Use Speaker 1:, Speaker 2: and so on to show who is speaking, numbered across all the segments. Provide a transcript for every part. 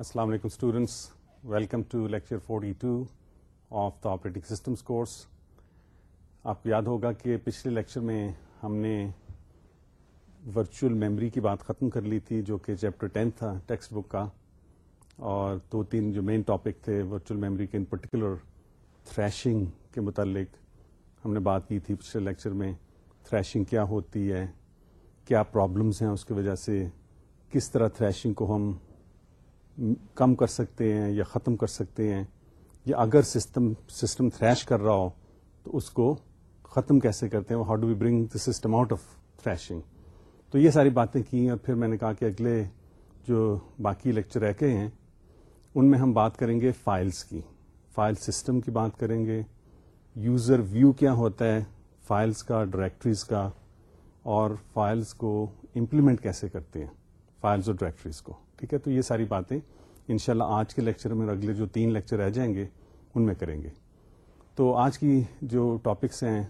Speaker 1: السلام علیکم students welcome to lecture forty two of the operating systems course آپ کو یاد ہوگا کہ پچھلے لیکچر میں ہم نے ورچوئل میموری کی بات ختم کر لی تھی جو کہ چیپٹر ٹین تھا ٹیکسٹ بک کا اور دو تین جو مین ٹاپک تھے ورچوئل میموری کے ان پرٹیکولر تھریشنگ کے متعلق ہم نے بات کی تھی پچھلے لیکچر میں تھریشنگ کیا ہوتی ہے، کیا پرابلمس ہیں اس کی وجہ سے، کس طرح تھریشنگ کو ہم کم کر سکتے ہیں یا ختم کر سکتے ہیں، یا اگر سسٹم سسٹم تھریش کر رہا ہو، تو اس کو ختم کیسے کرتے ہیں؟ How do we bring the system out of thrashing تو یہ ساری باتیں کی اور پھر میں نے کہا کہ اگلے جو باقی لیکچر رہ کے ہیں، ان میں ہم بات کریں گے فائلز کی۔ فائل سسٹم کی بات کریں گے۔ یوزر ویو کیا ہوتا ہے؟ فائلز کا ڈائریکٹریز کا، اور فائلز کو امپلیمنٹ کیسے کرتے ہیں؟ فائلز اور ڈائریکٹریز کو۔ ٹھیک ہے؟ تو یہ ساری باتیں انشاءاللہ آج کے لیکچر میں اور اگلے جو تین لیکچر رہ جائیں گے، ان میں کریں گے۔ تو آج کی جو ٹاپکس ہیں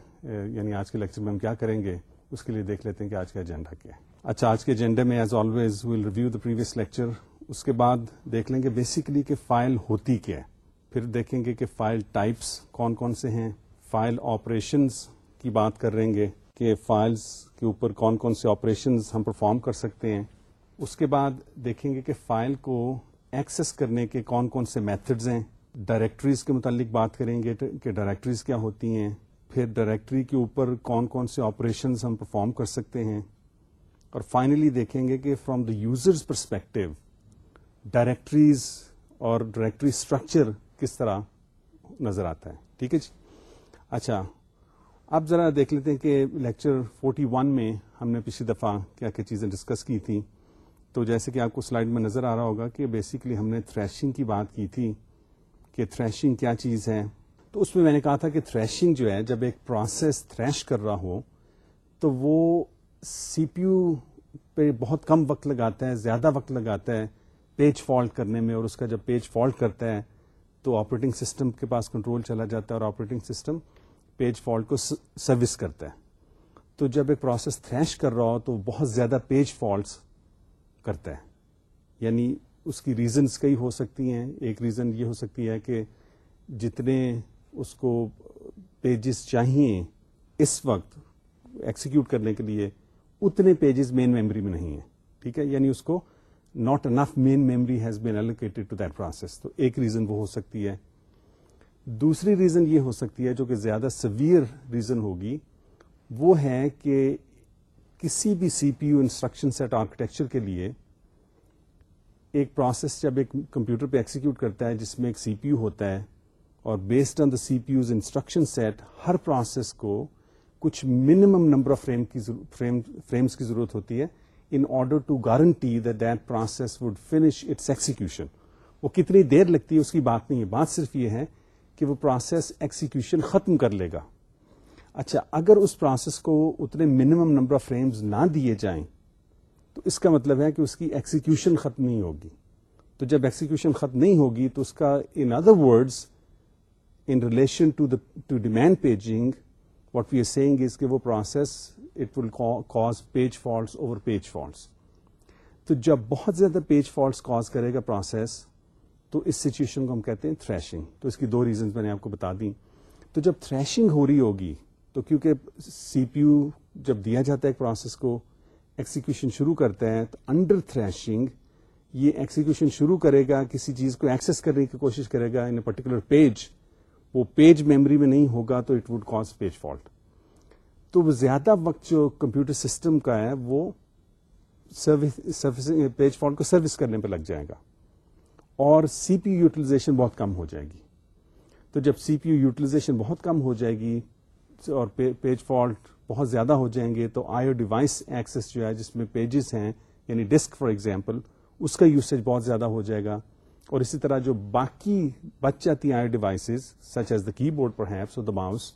Speaker 1: یعنی آج کے لیکچر میں ہم کیا کریں گے، اس کے لیے دیکھ لیتے ہیں کہ آج کا ایجنڈا کیا ہے۔ اچھا آج کے ایجنڈے میں as always will review the previous lecture اس کے بعد دیکھ لیں گے بیسکلی کہ فائل ہوتی کیا ہے۔ پھر دیکھیں گے کہ فائل ٹائپس کون کون سے ہیں فائل آپریشنز کی بات کر رہیں گے کہ فائلز کے اوپر کون کون سے آپریشنز ہم پرفارم کر سکتے ہیں۔ اس کے بعد دیکھیں گے کہ فائل کو ایکسس کرنے کے کون کون سے میتھڈز ہیں۔ ڈائریکٹریز کے متعلق بات کریں گے کہ ڈائریکٹریز کیا ہوتی ہیں۔ پھر ڈائریکٹری کے اوپر کون کون سے آپریشنز ہم پرفارم کر سکتے ہیں۔ اور فائنلی دیکھیں گے کہ from the users perspective directories اور ڈائریکٹری اسٹرکچر کس طرح نظر آتا ہے۔ ٹھیک ہے جی؟ اچھا اب ذرا دیکھ لیتے ہیں کہ لیکچر 41 میں ہم نے پچھلی دفعہ کیا کیا چیزیں ڈسکس کی تھیں۔ تو جیسے کہ آپ کو سلائڈ میں نظر آ رہا ہوگا کہ بیسکلی ہم نے تھریشنگ کی بات کی تھی کہ تھریشنگ کیا چیز ہے۔ تو اس میں میں نے کہا تھا کہ تھریشنگ جو ہے، جب ایک پروسیس تھریش کر رہا ہو، تو وہ سی پی یو پہ بہت کم وقت لگاتا ہے، زیادہ وقت لگاتا ہے پیج فالٹ کرنے میں اور اس کا جب پیج فالٹ کرتا ہے، تو آپریٹنگ سسٹم کے پاس کنٹرول چلا جاتا ہے اور آپریٹنگ سسٹم پیج فالٹ کو سروس کرتا ہے۔ تو جب ایک پروسیس تھریش کر رہا ہو، تو بہت زیادہ پیج فالٹس کرتا ہے۔ یعنی اس کی ریزنس کئی ہو سکتی ہیں۔ ایک ریزن یہ ہو سکتی ہے کہ جتنے اس کو پیجز چاہیے اس وقت ایکسیکیوٹ کرنے کے لیے، اتنے پیجز مین میموری میں نہیں ہیں۔ ٹھیک ہے؟ یعنی اس کو not enough main memory has been allocated to that process تو ایک ریزن وہ ہو سکتی ہے۔ دوسری ریزن یہ ہو سکتی ہے جو کہ زیادہ سویئر ریزن ہوگی، وہ ہے کہ کسی بھی C P U instruction set architecture کے لیے ایک پروسیس جب ایک کمپیوٹر پہ ایکسیکیوٹ کرتا ہے جس میں ایک سی پی یو ہوتا ہے اور based on the C P U's instruction set Hare process کو کچھ منیمم نمبر آف فریم کی فریمس کی ضرورت ہوتی ہے in order to guarantee that that process would finish its execution وہ کتنی دیر لگتی ہے اس کی بات نہیں ہے، بات صرف یہ ہے کہ وہ پروسیس ایکسیکیوشن ختم کر لے گا۔ اچھا اگر اس پروسیس کو اتنے منیمم نمبر آف فریمز نہ دیے جائیں، تو اس کا مطلب ہے کہ اس کی ایکسیکیوشن ختم نہیں ہوگی۔ تو جب ایکسیکیوشن ختم نہیں ہوگی، تو اس کا in other words in relation to to demand paging what we are seeing is کہ وہ process it will cause page faults over page faults تو جب بہت زیادہ پیج فالٹس کاز کرے گا پروسیس تو اس سچویشن کو ہم کہتے ہیں تھریشنگ تو اس کی دو ریزنز میں نے آپ کو بتا دی تو جب تھریشنگ ہو رہی ہوگی تو کیونکہ سی پی یو جب دیا جاتا ہے ایک پروسیس کو ایکسیکیوشن شروع کرتا ہے تو انڈر تھریشنگ یہ ایکسیکیوشن شروع کرے گا، کسی چیز کو ایکسس کرنے کی کوشش کرے گا ان اے پرٹیکولر پیج وہ پیج میموری میں نہیں ہوگا تو it would cause page fault تو وہ زیادہ وقت جو کمپیوٹر سسٹم کا ہے، وہ پیج فالٹ کو سروس کرنے پہ لگ جائے گا۔ اور سی پی یو یوٹیلائزیشن بہت کم ہو جائے گی۔ تو جب سی پی یو یوٹیلائزیشن بہت کم ہو جائے گی اور پیج فالٹ بہت زیادہ ہو جائیں گے تو آئیو ڈیوائس ایکسس جو ہے، جس میں پیجز ہیں یعنی ڈسک فار ایگزامپل اس کا یوسیج بہت زیادہ ہو جائے گا۔ اور اسی طرح جو باقی بچ جاتی I devices such as the کی بورڈ پر ہیپس اور دا ماؤس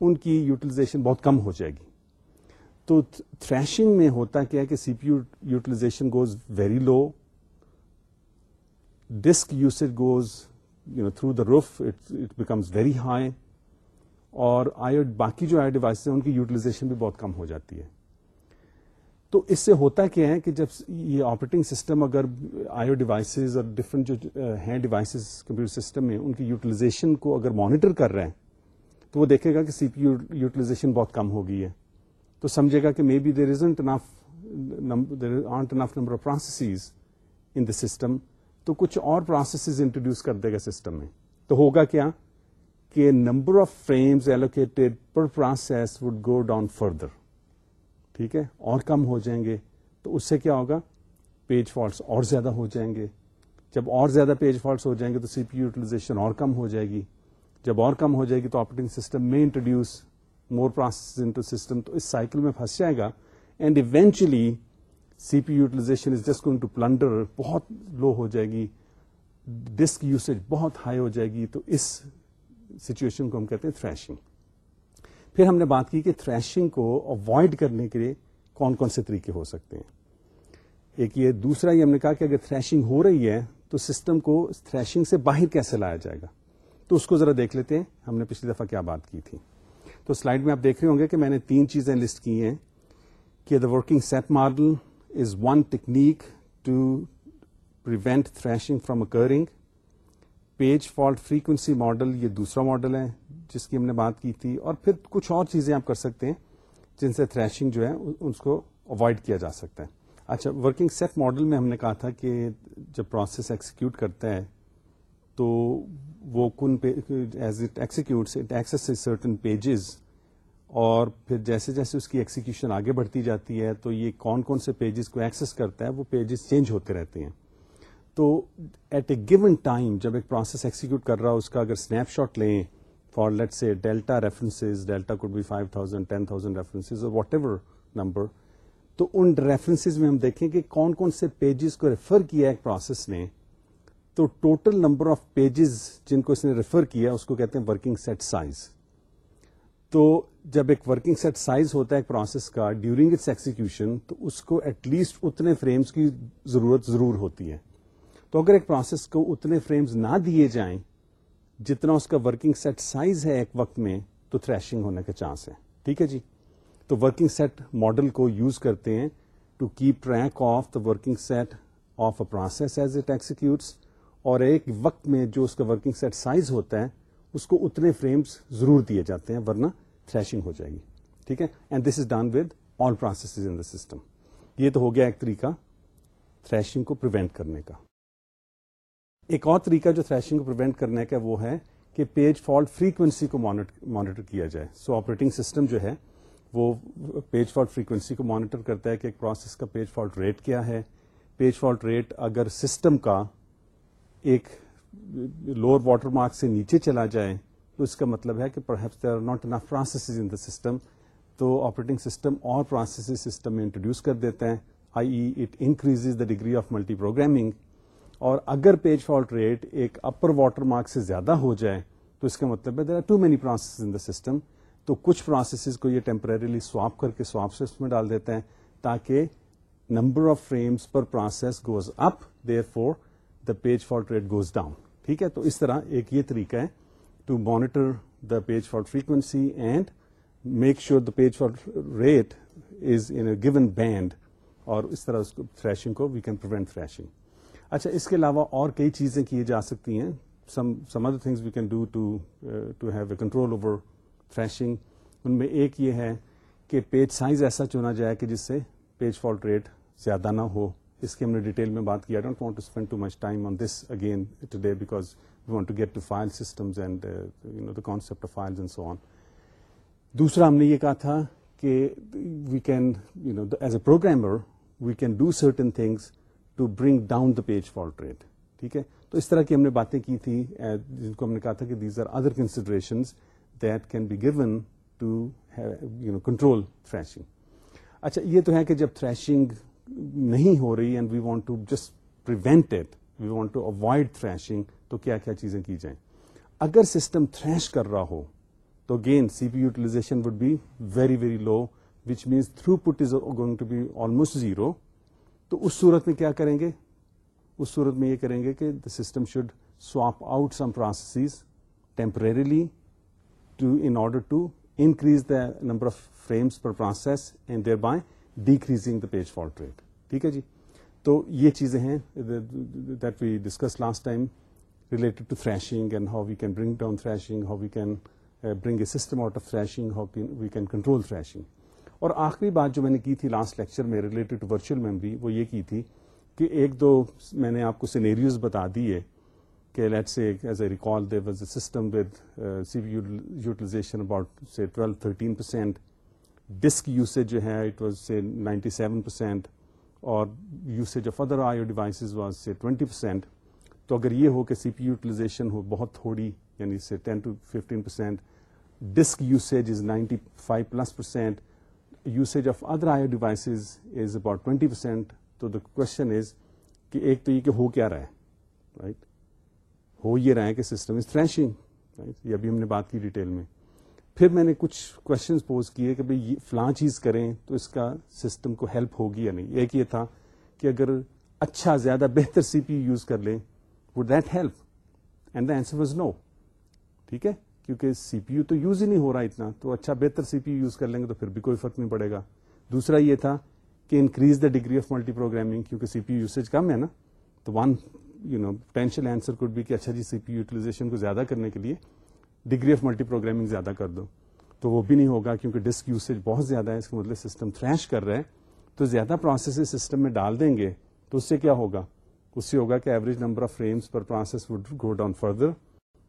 Speaker 1: ان کی یوٹیلائزیشن بہت کم ہو جائے گی۔ تو تھریشنگ میں ہوتا کیا کہ C P U utilization goes very low disk usage goes you know through the roof it becomes very high اور آئی باقی جو آئی ڈیوائس ہیں، ان کی یوٹیلائزیشن بھی بہت کم ہو جاتی ہے۔ تو اس سے ہوتا کیا ہے کہ جب یہ آپریٹنگ سسٹم اگر آئیو ڈیوائسز اور ڈفرنٹ جو ہیں ڈیوائسز کمپیوٹر سسٹم میں، ان کی یوٹیلائزیشن کو اگر مانیٹر کر رہے ہیں، تو وہ دیکھے گا کہ سی پی یو یوٹیلائزیشن بہت کم ہو گئی ہے۔ تو سمجھے گا کہ maybe there isn't enough there aren't enough number of processes in the system تو کچھ اور پروسیسز انٹروڈیوس کر دے گا سسٹم میں۔ تو ہوگا کیا؟ کہ number of frames allocated per process would go down further ٹھیک ہے؟ اور کم ہو جائیں گے تو اس سے کیا ہوگا؟ پیج فالٹس اور زیادہ ہو جائیں گے۔ جب اور زیادہ پیج فالٹس ہو جائیں گے تو سی پی یوٹیلائزیشن اور کم ہو جائے گی۔ جب اور کم ہو جائے گی تو آپریٹنگ سسٹم میں introduce more process into system تو اس سائیکل میں پھنس جائے گا۔ And eventually C P utilization is just going to plunder بہت لو ہو جائے گی۔ ڈسک یوسیج بہت ہائی ہو جائے گی۔ تو اس سچویشن کو ہم کہتے ہیں تھریشنگ پھر ہم نے بات کی کہ تھریشنگ کو اوائڈ کرنے کے لیے کون کون سے طریقے ہو سکتے ہیں؟ ایک یہ، دوسرا یہ ہم نے کہا کہ اگر تھریشنگ ہو رہی ہے تو سسٹم کو تھریشنگ سے باہر کیسے لایا جائے گا؟ تو اس کو ذرا دیکھ لیتے ہیں۔ ہم نے پچھلی دفعہ کیا بات کی تھی۔ تو سلائڈ میں آپ دیکھ رہے ہوں گے کہ میں نے تین چیزیں لسٹ کی ہیں کہ the working set model is one technique to prevent thrashing from occurring page fault frequency model یہ دوسرا ماڈل ہے جس کی ہم نے بات کی تھی اور پھر کچھ اور چیزیں آپ کر سکتے ہیں جن سے تھریشنگ جو ہے اس کو اوائڈ کیا جا سکتا ہے۔ اچھا ورکنگ سیٹ ماڈل میں ہم نے کہا تھا کہ جب پروسیس ایکسیکیوٹ کرتا ہے تو وہ کن as it executes it access certain pages اور پھر جیسے جیسے اس کی ایکسیکیوشن آگے بڑھتی جاتی ہے تو یہ کون کون سے پیجز کو ایکسس کرتا ہے، وہ پیجز چینج ہوتے رہتے ہیں۔ تو ایٹ اے گیون ٹائم جب ایک پروسیس ایکسیکیوٹ کر رہا ہو، اس کا اگر اسنیپ شاٹ لیں for let say delta references, delta could be five thousand, ten thousand references اور واٹ ایور نمبر تو ان ریفرنسز میں ہم دیکھیں کہ کون کون سے پیجز کو ریفر کیا ایک پروسیس نے، تو ٹوٹل نمبر آف پیجز جن کو اس نے ریفر کیا، اس کو کہتے ہیں ورکنگ سیٹ سائز تو جب ایک ورکنگ سیٹ سائز ہوتا ہے ایک پروسیس کا ڈیورنگ اٹس ایکسیکیوشن تو اس کو ایٹ لیسٹ اتنے فریمز کی ضرورت ضرور ہوتی ہے۔ تو اگر ایک پروسیس کو اتنے فریمز نہ دیے جائیں، جتنا اس کا ورکنگ سیٹ سائز ہے ایک وقت میں، تو تھریشنگ ہونے کا چانس ہے۔ ٹھیک ہے جی؟ تو ورکنگ سیٹ ماڈل کو یوز کرتے ہیں to keep track of the working set of a process as it executes اور ایک وقت میں جو اس کا ورکنگ سیٹ سائز ہوتا ہے، اس کو اتنے فریمز ضرور دیے جاتے ہیں، ورنہ تھریشنگ ہو جائے گی۔ ٹھیک ہے؟ And this is done with all process in the system یہ تو ہو گیا ایک طریقہ تھریشنگ کو پروینٹ کرنے کا۔ ایک اور طریقہ جو تھریشنگ کو پروینٹ کرنے کا وہ ہے کہ پیج فالٹ فریکوینسی کو مانیٹر کیا جائے۔ سو آپریٹنگ سسٹم جو ہے وہ پیج فالٹ فریکوینسی کو مانیٹر کرتا ہے کہ ایک پروسیس کا پیج فالٹ ریٹ کیا ہے۔ پیج فالٹ ریٹ اگر سسٹم کا ایک لوور واٹر مارک سے نیچے چلا جائے تو اس کا مطلب ہے کہ perhaps there are not enough process in the system تو آپریٹنگ سسٹم اور پروسیس سسٹم میں انٹروڈیوس کر دیتے ہیں I E it increase the degree of multiprogramming اور اگر پیج فالٹ ریٹ ایک اپر واٹر مارک سے زیادہ ہو جائے، تو اس کا مطلب ہے there are too many process in the system تو کچھ پروسیسز کو یہ ٹیمپرریلی سواپ کر کے سواپ سسٹم میں ڈال دیتے ہیں تاکہ number of frames per process goes up therefore the page fault rate goes down ٹھیک ہے؟ تو اس طرح ایک یہ طریقہ ہے to monitor the page fault frequency and make sure the page fault rate is in given band اور اس طرح اس کو تھریشنگ کو وی کین پروینٹ تھریشنگ اچھا اس کے علاوہ اور کئی چیزیں کی جا سکتی ہیں۔ Some some other things we can do to to have a control over thrashing ان میں ایک یہ ہے کہ پیج سائز ایسا چنا جائے کہ جس سے پیج فالٹ ریٹ زیادہ نہ ہو۔ اس کی ہم نے ڈیٹیل میں بات کی۔ I don't want to spend too much time on this again today because we want to get to file systems and you know the concept of files and so on دوسرا ہم نے یہ کہا تھا کہ we can you know as a programmer we can do certain things to bring down the page fault rate ٹھیک ہے؟ تو اس طرح کی ہم نے باتیں کی تھی جن کو ہم نے کہا تھا کہ these are other consideration that can be given to you know control thrashing اچھا یہ تو ہے کہ جب تھریشنگ نہیں ہو رہی and we want to just prevent it we want to avoid thrashing تو کیا کیا چیزیں کی جائیں؟ اگر سسٹم تھریش کر رہا ہو، تو again C P utilization would be very very low which means throughput is going to be almost zero تو اس صورت میں کیا کریں گے؟ اس صورت میں یہ کریں گے کہ the system should swap out some process temporarily to in order to increase the number of frames per process and thereby decreasing the page fault rate ٹھیک ہے جی؟ تو یہ چیزیں ہیں that we discuss last time related to thrashing and how we can bring down thrashing how we can bring a system out of thrashing how we can control thrashing اور آخری بات جو میں نے کی تھی لاسٹ لیکچر میں related to virtual memory وہ یہ کی تھی کہ ایک دو میں نے آپ کو سینیریوز بتا دیے کہ let say as a recall there was a system with C V utilization about say twelve thirteen percent disk usage جو ہے it was say ninety seven percent اور usage of other I devices was say twenty percent تو اگر یہ ہو کہ C P utilization ہو بہت تھوڑی یعنی say ten to fifteen percent disk usage is ninety five plus percent usage of other I devices is about twenty percent تو the question از کہ ایک تو یہ کہ ہو کیا رہا ہے رائٹ ہو یہ رہا ہے کہ سسٹم از تھریشنگ رائٹ یہ ابھی ہم نے بات کی ڈیٹیل میں. پھر میں نے کچھ کوشچنس پوز کیے کہ بھائی فلاں چیز کریں تو اس کا سسٹم کو ہیلپ ہوگی یا نہیں. ایک یہ تھا کہ اگر اچھا زیادہ بہتر سی پی یوز کر لیں would that help and the answer was no ٹھیک ہے؟ کیونکہ سی پی یو تو یوز ہی نہیں ہو رہا اتنا، تو اچھا بہتر سی پی یو یوز کر لیں گے تو پھر بھی کوئی فرق نہیں پڑے گا۔ دوسرا یہ تھا کہ increase the degree of multiprogramming کیونکہ سی پی یو یوسیج کم ہے نا۔ تو one you know potential answer could بھی کہ اچھا جی سی پی یوٹیلائزیشن کو زیادہ کرنے کے لیے ڈگری آف ملٹی پروگرامنگ زیادہ کر دو۔ تو وہ بھی نہیں ہوگا کیونکہ ڈسک یوسیج بہت زیادہ ہے، اس کا مطلب سسٹم تھریش کر رہا ہے تو زیادہ پروسیس سسٹم میں ڈال دیں گے تو اس سے کیا ہوگا؟ اس سے ہوگا کہ average number of frames per process would go down further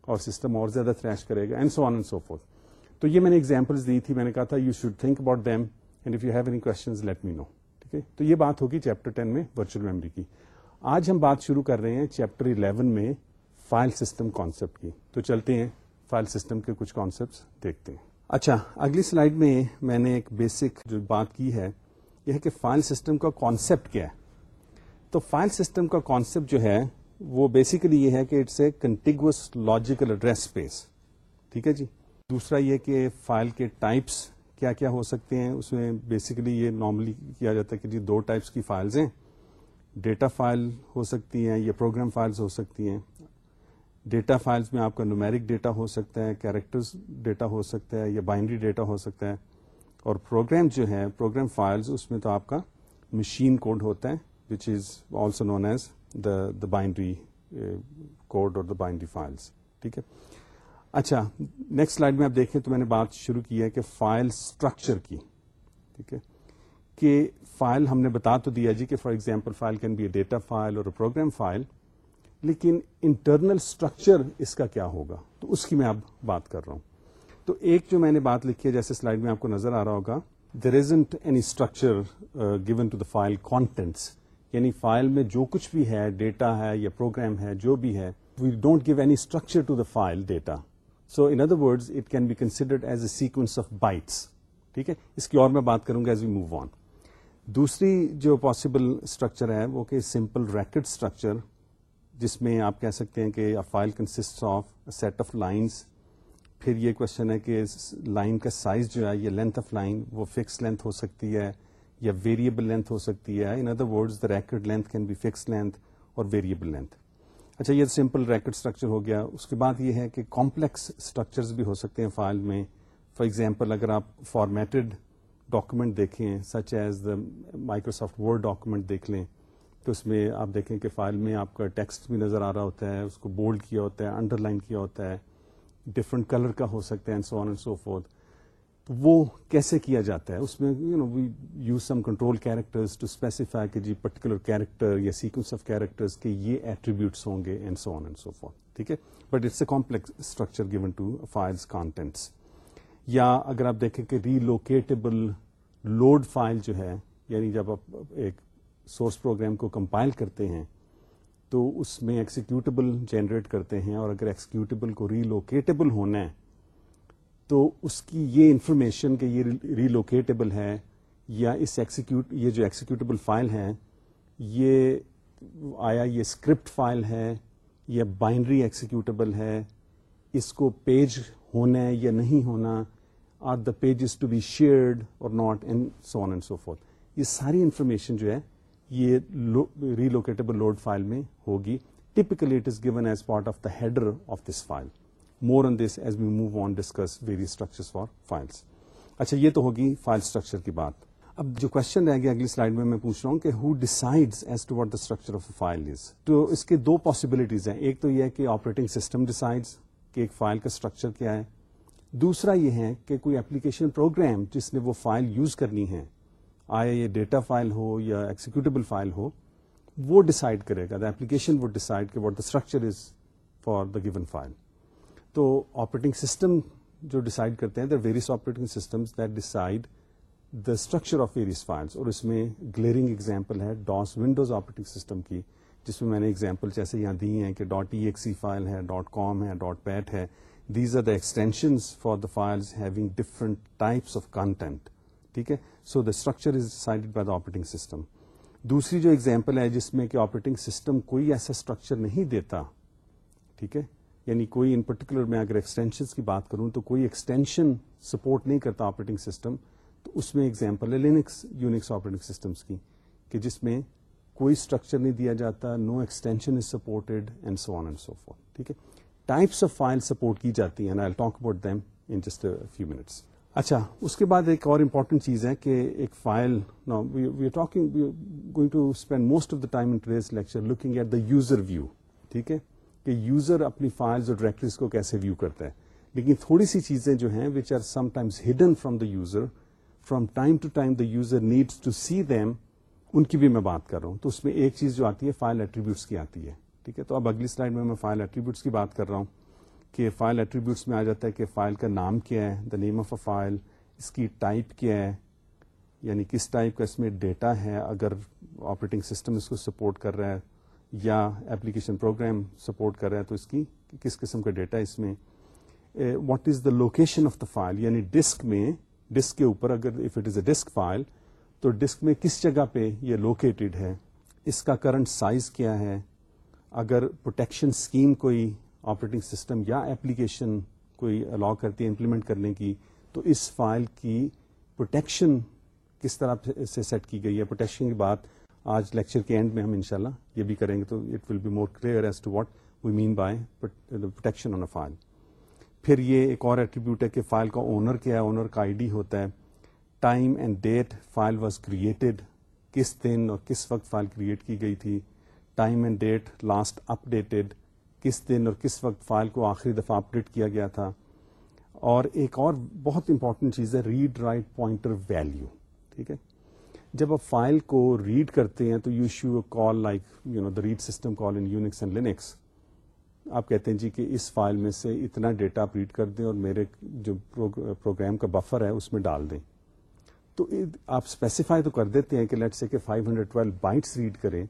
Speaker 1: اور سسٹم اور زیادہ تھریش کرے گا and so on and so forth تو یہ میں نے ایگزامپلس دی تھی، میں نے کہا تھا you should think about them and if you have any questions let me know ٹھیک ہے؟ تو یہ بات ہوگی چیپٹر ٹین میں ورچوئل میموری کی. آج ہم بات شروع کر رہے ہیں چیپٹر الیون میں فائل سسٹم کانسیپٹ کی. تو چلتے ہیں فائل سسٹم کے کچھ کانسیپٹ دیکھتے ہیں. اچھا اگلی سلائڈ میں میں نے ایک بیسک جو بات کی ہے، یہ ہے کہ فائل سسٹم کا کانسیپٹ کیا ہے. تو فائل سسٹم کا کانسیپٹ جو ہے وہ بیسیکلی یہ ہے کہ it's a contiguous logical address space ٹھیک ہے جی؟ دوسرا یہ کہ فائل کے ٹائپس کیا کیا ہو سکتے ہیں؟ اس میں بیسیکلی یہ نارملی کیا جاتا ہے کہ جی دو ٹائپس کی فائلز ہیں۔ ڈیٹا فائل ہو سکتی ہیں یا پروگرام فائلز ہو سکتی ہیں۔ ڈیٹا فائلز میں آپ کا نومیرک ڈیٹا ہو سکتا ہے کیریکٹرز ڈیٹا ہو سکتا ہے یا بائنڈری ڈیٹا ہو سکتا ہے۔ اور پروگرام جو ہے پروگرام فائلز اس میں تو آپ کا مشین کوڈ ہوتا ہے which is also known as the the binary code اور دا بائنڈری فائلس ٹھیک ہے؟ اچھا نیکسٹ سلائڈ میں آپ دیکھیں تو میں نے بات شروع کی ہے کہ فائل اسٹرکچر کی، ٹھیک ہے؟ کہ فائل ہم نے بتا تو دیا جی کہ for example file can be a data file اور پروگرام فائل لیکن انٹرنل اسٹرکچر اس کا کیا ہوگا؟ تو اس کی میں اب بات کر رہا ہوں۔ تو ایک جو میں نے بات لکھی ہے، جیسے سلائڈ میں آپ کو نظر آ رہا ہوگا there isn't any structure given to the file contents یعنی فائل میں جو کچھ بھی ہے، ڈیٹا ہے یا پروگرام ہے، جو بھی ہے we don't give any structure to the file data so in other word it can be considered as a sequence of bytes ٹھیک ہے؟ اس کی اور میں بات کروں گا ایز وی موو آن دوسری جو پاسبل اسٹرکچر ہے، وہ کہ سمپل ریکڈ اسٹرکچر جس میں آپ کہہ سکتے ہیں کہ file consist of set of lines پھر یہ کوشچن ہے کہ لائن کا سائز جو ہے، یہ لینتھ آف لائن وہ فکس لینتھ ہو سکتی ہے یا ویریبل لینتھ ہو سکتی ہے۔ In other words the record length can be fix length اور ویریبل لینتھ اچھا یہ سمپل ریکڈ اسٹرکچر ہو گیا۔ اس کے بعد یہ ہے کہ کمپلیکس اسٹرکچرز بھی ہو سکتے ہیں فائل میں۔ فار ایگزامپل اگر آپ فارمیٹڈ ڈاکومنٹ دیکھیں such as the Microsoft Word document دیکھ لیں، تو اس میں آپ دیکھیں کہ فائل میں آپ کا ٹیکسٹ بھی نظر آ رہا ہوتا ہے، اس کو بولڈ کیا ہوتا ہے انڈر لائن کیا ہوتا ہے ڈفرنٹ کلر کا ہو سکتا ہے سو آن اینڈ سو فورتھ تو وہ کیسے کیا جاتا ہے؟ اس میں you know we use some control characters to specify کہ جی پرٹیکولر کیریکٹر یا سیکوینس آف کیریکٹرز کے یہ ایٹریبیوٹس ہوں گے and so on and so forth ٹھیک ہے؟ But it's a complex structure given to files contents یا اگر آپ دیکھیں کہ ریلوکیٹیبل لوڈ فائل جو ہے یعنی جب آپ ایک سورس پروگرام کو کمپائل کرتے ہیں، تو اس میں ایکسیکیوٹیبل جنریٹ کرتے ہیں اور اگر ایکسیکیوٹیبل کو ریلوکیٹیبل ہونا ہے تو اس کی یہ انفارمیشن کہ یہ ریلوکیٹیبل ہے یا اس ایکسیکیوٹ یہ جو ایکسیکیوٹیبل فائل ہے یہ آیا یہ اسکرپٹ فائل ہے یا بائنڈری ایکسیکیوٹیبل ہے، اس کو پیج ہونا ہے یا نہیں ہونا are the pages to be shared اور not and so on and so forth یہ ساری انفارمیشن جو ہے یہ ریلوکیٹیبل لوڈ فائل میں ہوگی. Typically it is given as part of the header of this file more on this as we move on discuss very structure for files اچھا یہ تو ہوگی فائل اسٹرکچر کی بات۔ اب جو کوشچن رہ گیا اگلی سلائڈ میں میں پوچھ رہا ہوں کہ who decide as to what the structure of a file is تو اس کے دو پاسبلٹیز ہیں۔ ایک تو یہ ہے کہ آپریٹنگ سسٹم ڈیسائڈز کہ ایک فائل کا اسٹرکچر کیا ہے۔ دوسرا یہ ہے کہ کوئی اپلیکیشن پروگرام جس نے وہ فائل یوز کرنی ہے، آیا یہ ڈیٹا فائل ہو یا ایکسیکیوٹیبل فائل ہو، وہ ڈسائڈ کرے گا۔ دا ایپلیکیشن وہ ڈسائڈ کہ what the structure is for the given file تو آپریٹنگ سسٹم جو ڈسائڈ کرتے ہیں the various operating system that decide the structure of various files اور اس میں گلیئرنگ اگزامپل ہے ڈاس ونڈوز آپریٹنگ سسٹم کی، جس میں میں نے اگزامپل جیسے یہاں دی ہیں کہ. Dot E X C file ہے ڈاٹ کام ہے ڈاٹ پیٹ ہے. These are the extension for the files having different types of content ٹھیک ہے؟ So the structure is decided by the operating system دوسری جو ایگزامپل ہے جس میں کہ آپریٹنگ سسٹم کوئی ایسا اسٹرکچر نہیں دیتا، ٹھیک ہے؟ یعنی کوئی ان پرٹیکولر میں اگر ایکسٹینشن کی بات کروں تو کوئی ایکسٹینشن سپورٹ نہیں کرتا آپریٹنگ سسٹم تو اس میں ایگزامپل ہے لینکس یونکس آپریٹنگ سسٹمس کی، کہ جس میں کوئی اسٹرکچر نہیں دیا جاتا no extension is supported and so on and so forth ٹھیک ہے؟ ٹائپس آف فائل سپورٹ کی جاتی ہیں I talk about them in just few minutes اچھا اس کے بعد ایک اور امپورٹنٹ چیز ہے کہ ایک file we are talking going to spend most of the time in today's lecture looking at the user view ٹھیک ہے؟ کہ یوزر اپنی فائلز اور ڈائریکٹریز کو کیسے ویو کرتا ہے۔ لیکن تھوڑی سی چیزیں جو ہیں which are sometimes hidden from the user from time to time the user needs to see them ان کی بھی میں بات کر رہا ہوں۔ تو اس میں ایک چیز جو آتی ہے فائل ایٹریبیوٹس کی آتی ہے۔ ٹھیک ہے؟ تو اب اگلی سلائڈ میں میں فائل ایٹریبیوٹس کی بات کر رہا ہوں کہ فائل ایٹریبیوٹس میں آ جاتا ہے کہ فائل کا نام کیا ہے دا نیم آف اے فائل اس کی ٹائپ کیا ہے یعنی کس ٹائپ کا اس میں ڈیٹا ہے، اگر آپریٹنگ سسٹم اس کو سپورٹ کر رہا ہے۔ یا ایپلیکیشن پروگرام سپورٹ کر رہا ہے تو اس کی کس قسم کا ڈیٹا اس میں what is the location of the file یعنی ڈسک میں، ڈسک کے اوپر اگر if it is a disk file, تو ڈسک میں کس جگہ پہ یہ لوکیٹڈ ہے؟ اس کا کرنٹ سائز کیا ہے؟ اگر پروٹیکشن اسکیم کوئی آپریٹنگ سسٹم یا ایپلیکیشن کوئی الاؤ کرتی ہے امپلیمنٹ کرنے کی، تو اس فائل کی پروٹیکشن کس طرح سے سیٹ کی گئی ہے؟ پروٹیکشن کی بات آج لیکچر کے اینڈ میں ہم انشاءاللہ یہ بھی کریں گے تو it will be more clear as to what we mean by protection on a file پھر یہ ایک اور ایٹریبیوٹ ہے کہ فائل کا اونر کیا ہے؟ اونر کا آئی ڈی ہوتا ہے. Time and date file was created کس دن اور کس وقت فائل کریٹ کی گئی تھی؟ Time and date last updated کس دن اور کس وقت فائل کو آخری دفعہ اپڈیٹ کیا گیا تھا؟ اور ایک اور بہت امپورٹنٹ چیز ہے ریڈ رائٹ پوائنٹر ویلو ٹھیک ہے؟ جب آپ فائل کو ریڈ کرتے ہیں تو you show call like you know the read system call in Unix and Linux آپ کہتے ہیں جی کہ اس فائل میں سے اتنا ڈیٹا آپ ریڈ کر دیں اور میرے جو پروگرام کا بفر ہے اس میں ڈال دیں۔ تو آپ اسپیسیفائی تو کر دیتے ہیں کہ لیٹ سے کہ 512 بائٹس ریڈ کریں،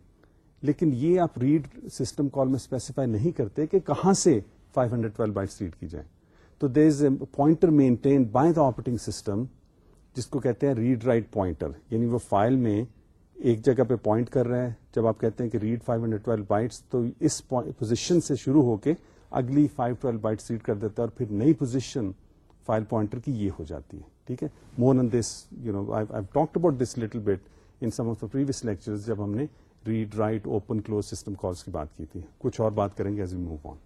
Speaker 1: لیکن یہ آپ ریڈ سسٹم کال میں اسپیسیفائی نہیں کرتے کہ کہاں سے 512 بائٹس ریڈ کی جائیں۔ تو there is a pointer maintain by the operating system جس کو کہتے ہیں ریڈ رائٹ پوائنٹر یعنی وہ فائل میں ایک جگہ پہ پوائنٹ کر رہا ہے جب آپ کہتے ہیں کہ ریڈ 512 بائٹس تو اس پوزیشن سے شروع ہو کے اگلی 512 بائٹس ریڈ کر دیتا ہے اور پھر نئی پوزیشن فائل پوائنٹر کی یہ ہو جاتی ہے۔ ٹھیک ہے؟ More on this you know I talk about this little bit in some of the previous lecture جب ہم نے read write open close system calls کی بات کی تھی۔ کچھ اور بات کریں گے ایز وی موو آن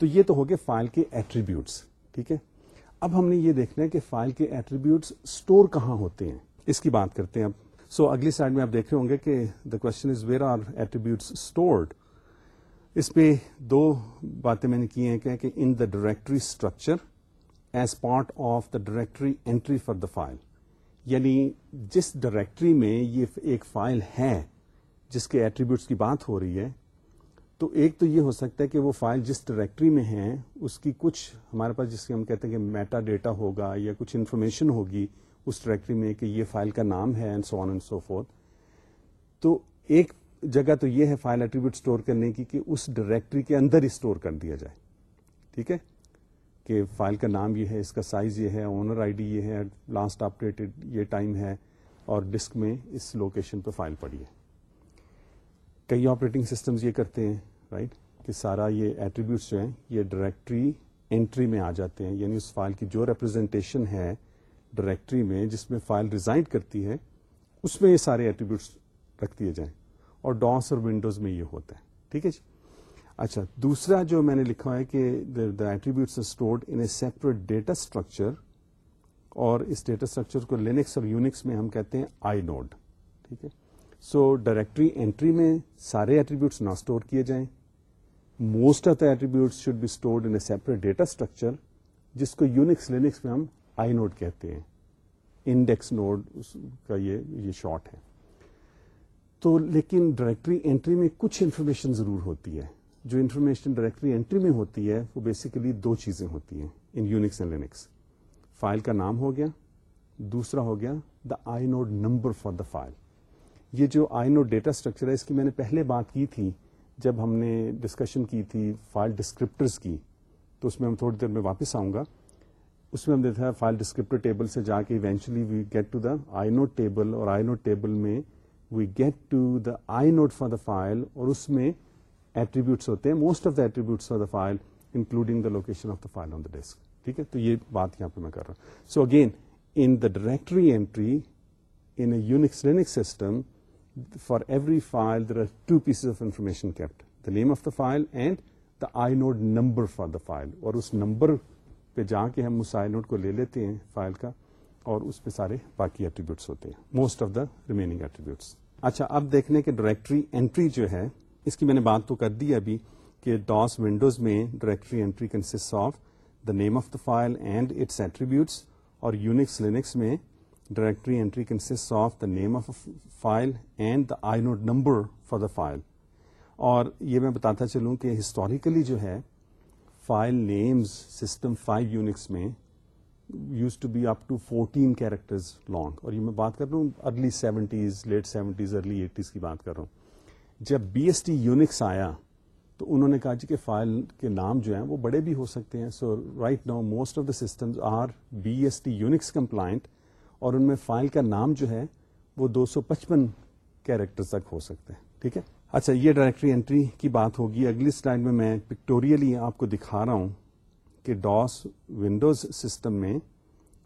Speaker 1: تو یہ تو ہو گئے فائل کے ایٹریبیوٹس ٹھیک ہے؟ اب ہم نے یہ دیکھنا ہے کہ فائل کے ایٹریبیوٹس اسٹور کہاں ہوتے ہیں۔ اس کی بات کرتے ہیں اب۔ سو so, اگلی سائڈ میں آپ دیکھ رہے ہوں گے کہ the question is where are attributes stored اس پہ دو باتیں میں نے کی ہیں۔ کہ in the directory structure as part of the directory entry for the file یعنی جس ڈائریکٹری میں یہ ایک فائل ہے جس کے ایٹریبیوٹس کی بات ہو رہی ہے تو ایک تو یہ ہو سکتا ہے کہ وہ فائل جس ڈائریکٹری میں ہے اس کی کچھ ہمارے پاس جس کی ہم کہتے ہیں کہ میٹا ڈیٹا ہوگا یا کچھ انفارمیشن ہوگی اس ڈائریکٹری میں کہ یہ فائل کا نام ہے and so on and so forth تو ایک جگہ تو یہ ہے فائل ایٹریبیوٹ اسٹور کرنے کی کہ اس ڈائریکٹری کے اندر ہی اسٹور کر دیا جائے۔ ٹھیک ہے؟ کہ فائل کا نام یہ ہے، اس کا سائز یہ ہے اونر آئی ڈی یہ ہے لاسٹ اپڈیٹڈ یہ ٹائم ہے اور ڈسک میں اس لوکیشن پہ فائل پڑی ہے۔ کئی آپریٹنگ سسٹمز یہ کرتے ہیں رائٹ کہ سارا یہ ایٹریبیوٹس جو ہیں یہ ڈائریکٹری انٹری میں آ جاتے ہیں. یعنی اس فائل کی جو ریپرزینٹیشن ہے ڈائریکٹری میں جس میں فائل ریزائڈ کرتی ہے، اس میں یہ سارے ایٹریبیوٹس رکھ دیے جائیں. اور ڈاس اور ونڈوز میں یہ ہوتا ہے. ٹھیک ہے جی؟ اچھا دوسرا جو میں نے لکھا ہے کہ the attributes stored in a separate data structure اور اس ڈیٹا اسٹرکچر کو لینکس اور یونکس میں ہم کہتے ہیں آئی نوڈ ٹھیک ہے؟ سو ڈائریکٹری انٹری میں سارے ایٹریبیوٹس نہ اسٹور کیے جائیں۔ Most of the attributes should be stored in a separate data structure جس کو یونکس لینکس میں ہم آئی نوڈ کہتے ہیں۔ انڈیکس نوڈ کا یہ یہ شارٹ ہے۔ تو لیکن ڈائریکٹری انٹری میں کچھ انفارمیشن ضرور ہوتی ہے۔ جو انفارمیشن ڈائریکٹری انٹری میں ہوتی ہے، وہ بیسیکلی دو چیزیں ہوتی ہیں in Unix and Linux. File کا نام ہو گیا، دوسرا ہو گیا the I node number for the file. یہ جو آئی نوڈ ڈیٹا اسٹرکچر ہے، اس کی میں نے پہلے بات کی تھی، جب ہم نے ڈسکشن کی تھی فائل ڈسکرپٹرز کی، تو اس میں ہم تھوڑی دیر میں واپس آؤں گا۔ اس میں ہم دیکھا فائل ڈسکرپٹر ٹیبل سے جا کے eventually we get to the I node table اور آئی نوٹ ٹیبل میں we get to the I node for the file اور اس میں ایٹریبیوٹس ہوتے ہیں most of the attributes for the file including the location of the file on the disk ٹھیک ہے؟ تو یہ بات یہاں پہ میں کر رہا ہوں۔ So again in the directory entry in Unix link system for every file there are two pieces of information kept the name of the file and the I node number for the file اور اس number پہ جا کے ہم اس I node کو لے لیتے ہیں فائل کا اور اس پہ سارے باقی ایٹریبیوٹس ہوتے ہیں. Most of the remaining attributes اچھا اب دیکھنے کے ڈائریکٹری انٹری جو ہے، اس کی میں نے بات تو کر دی ابھی کہ ڈاس ونڈوز میں directory entry consist of the name of the file and its attributes اور یونکس لینکس میں directory entry consist of the name of file and the I node number for the file اور یہ میں بتاتا چلوں کہ historically جو ہے file names system five Unix میں use to be up to fourteen characters long اور یہ میں بات کر رہا ہوں early seventies late seventies early eighties کی بات کر رہا ہوں۔ جب بی ایس ٹی یونکس آیا تو انہوں نے کہا جی کہ فائل کے نام جو ہیں وہ بڑے بھی ہو سکتے ہیں۔ So right now most of the systems are B S T Unix compliant اور ان میں فائل کا نام جو ہے وہ دو سو پچپن کیریکٹر تک ہو سکتے ہیں، ٹھیک ہے؟ اچھا یہ ڈائریکٹری انٹری کی بات ہوگی۔ اگلی سلائڈ میں میں پکٹوریلی آپ کو دکھا رہا ہوں کہ ڈاس ونڈوز سسٹم میں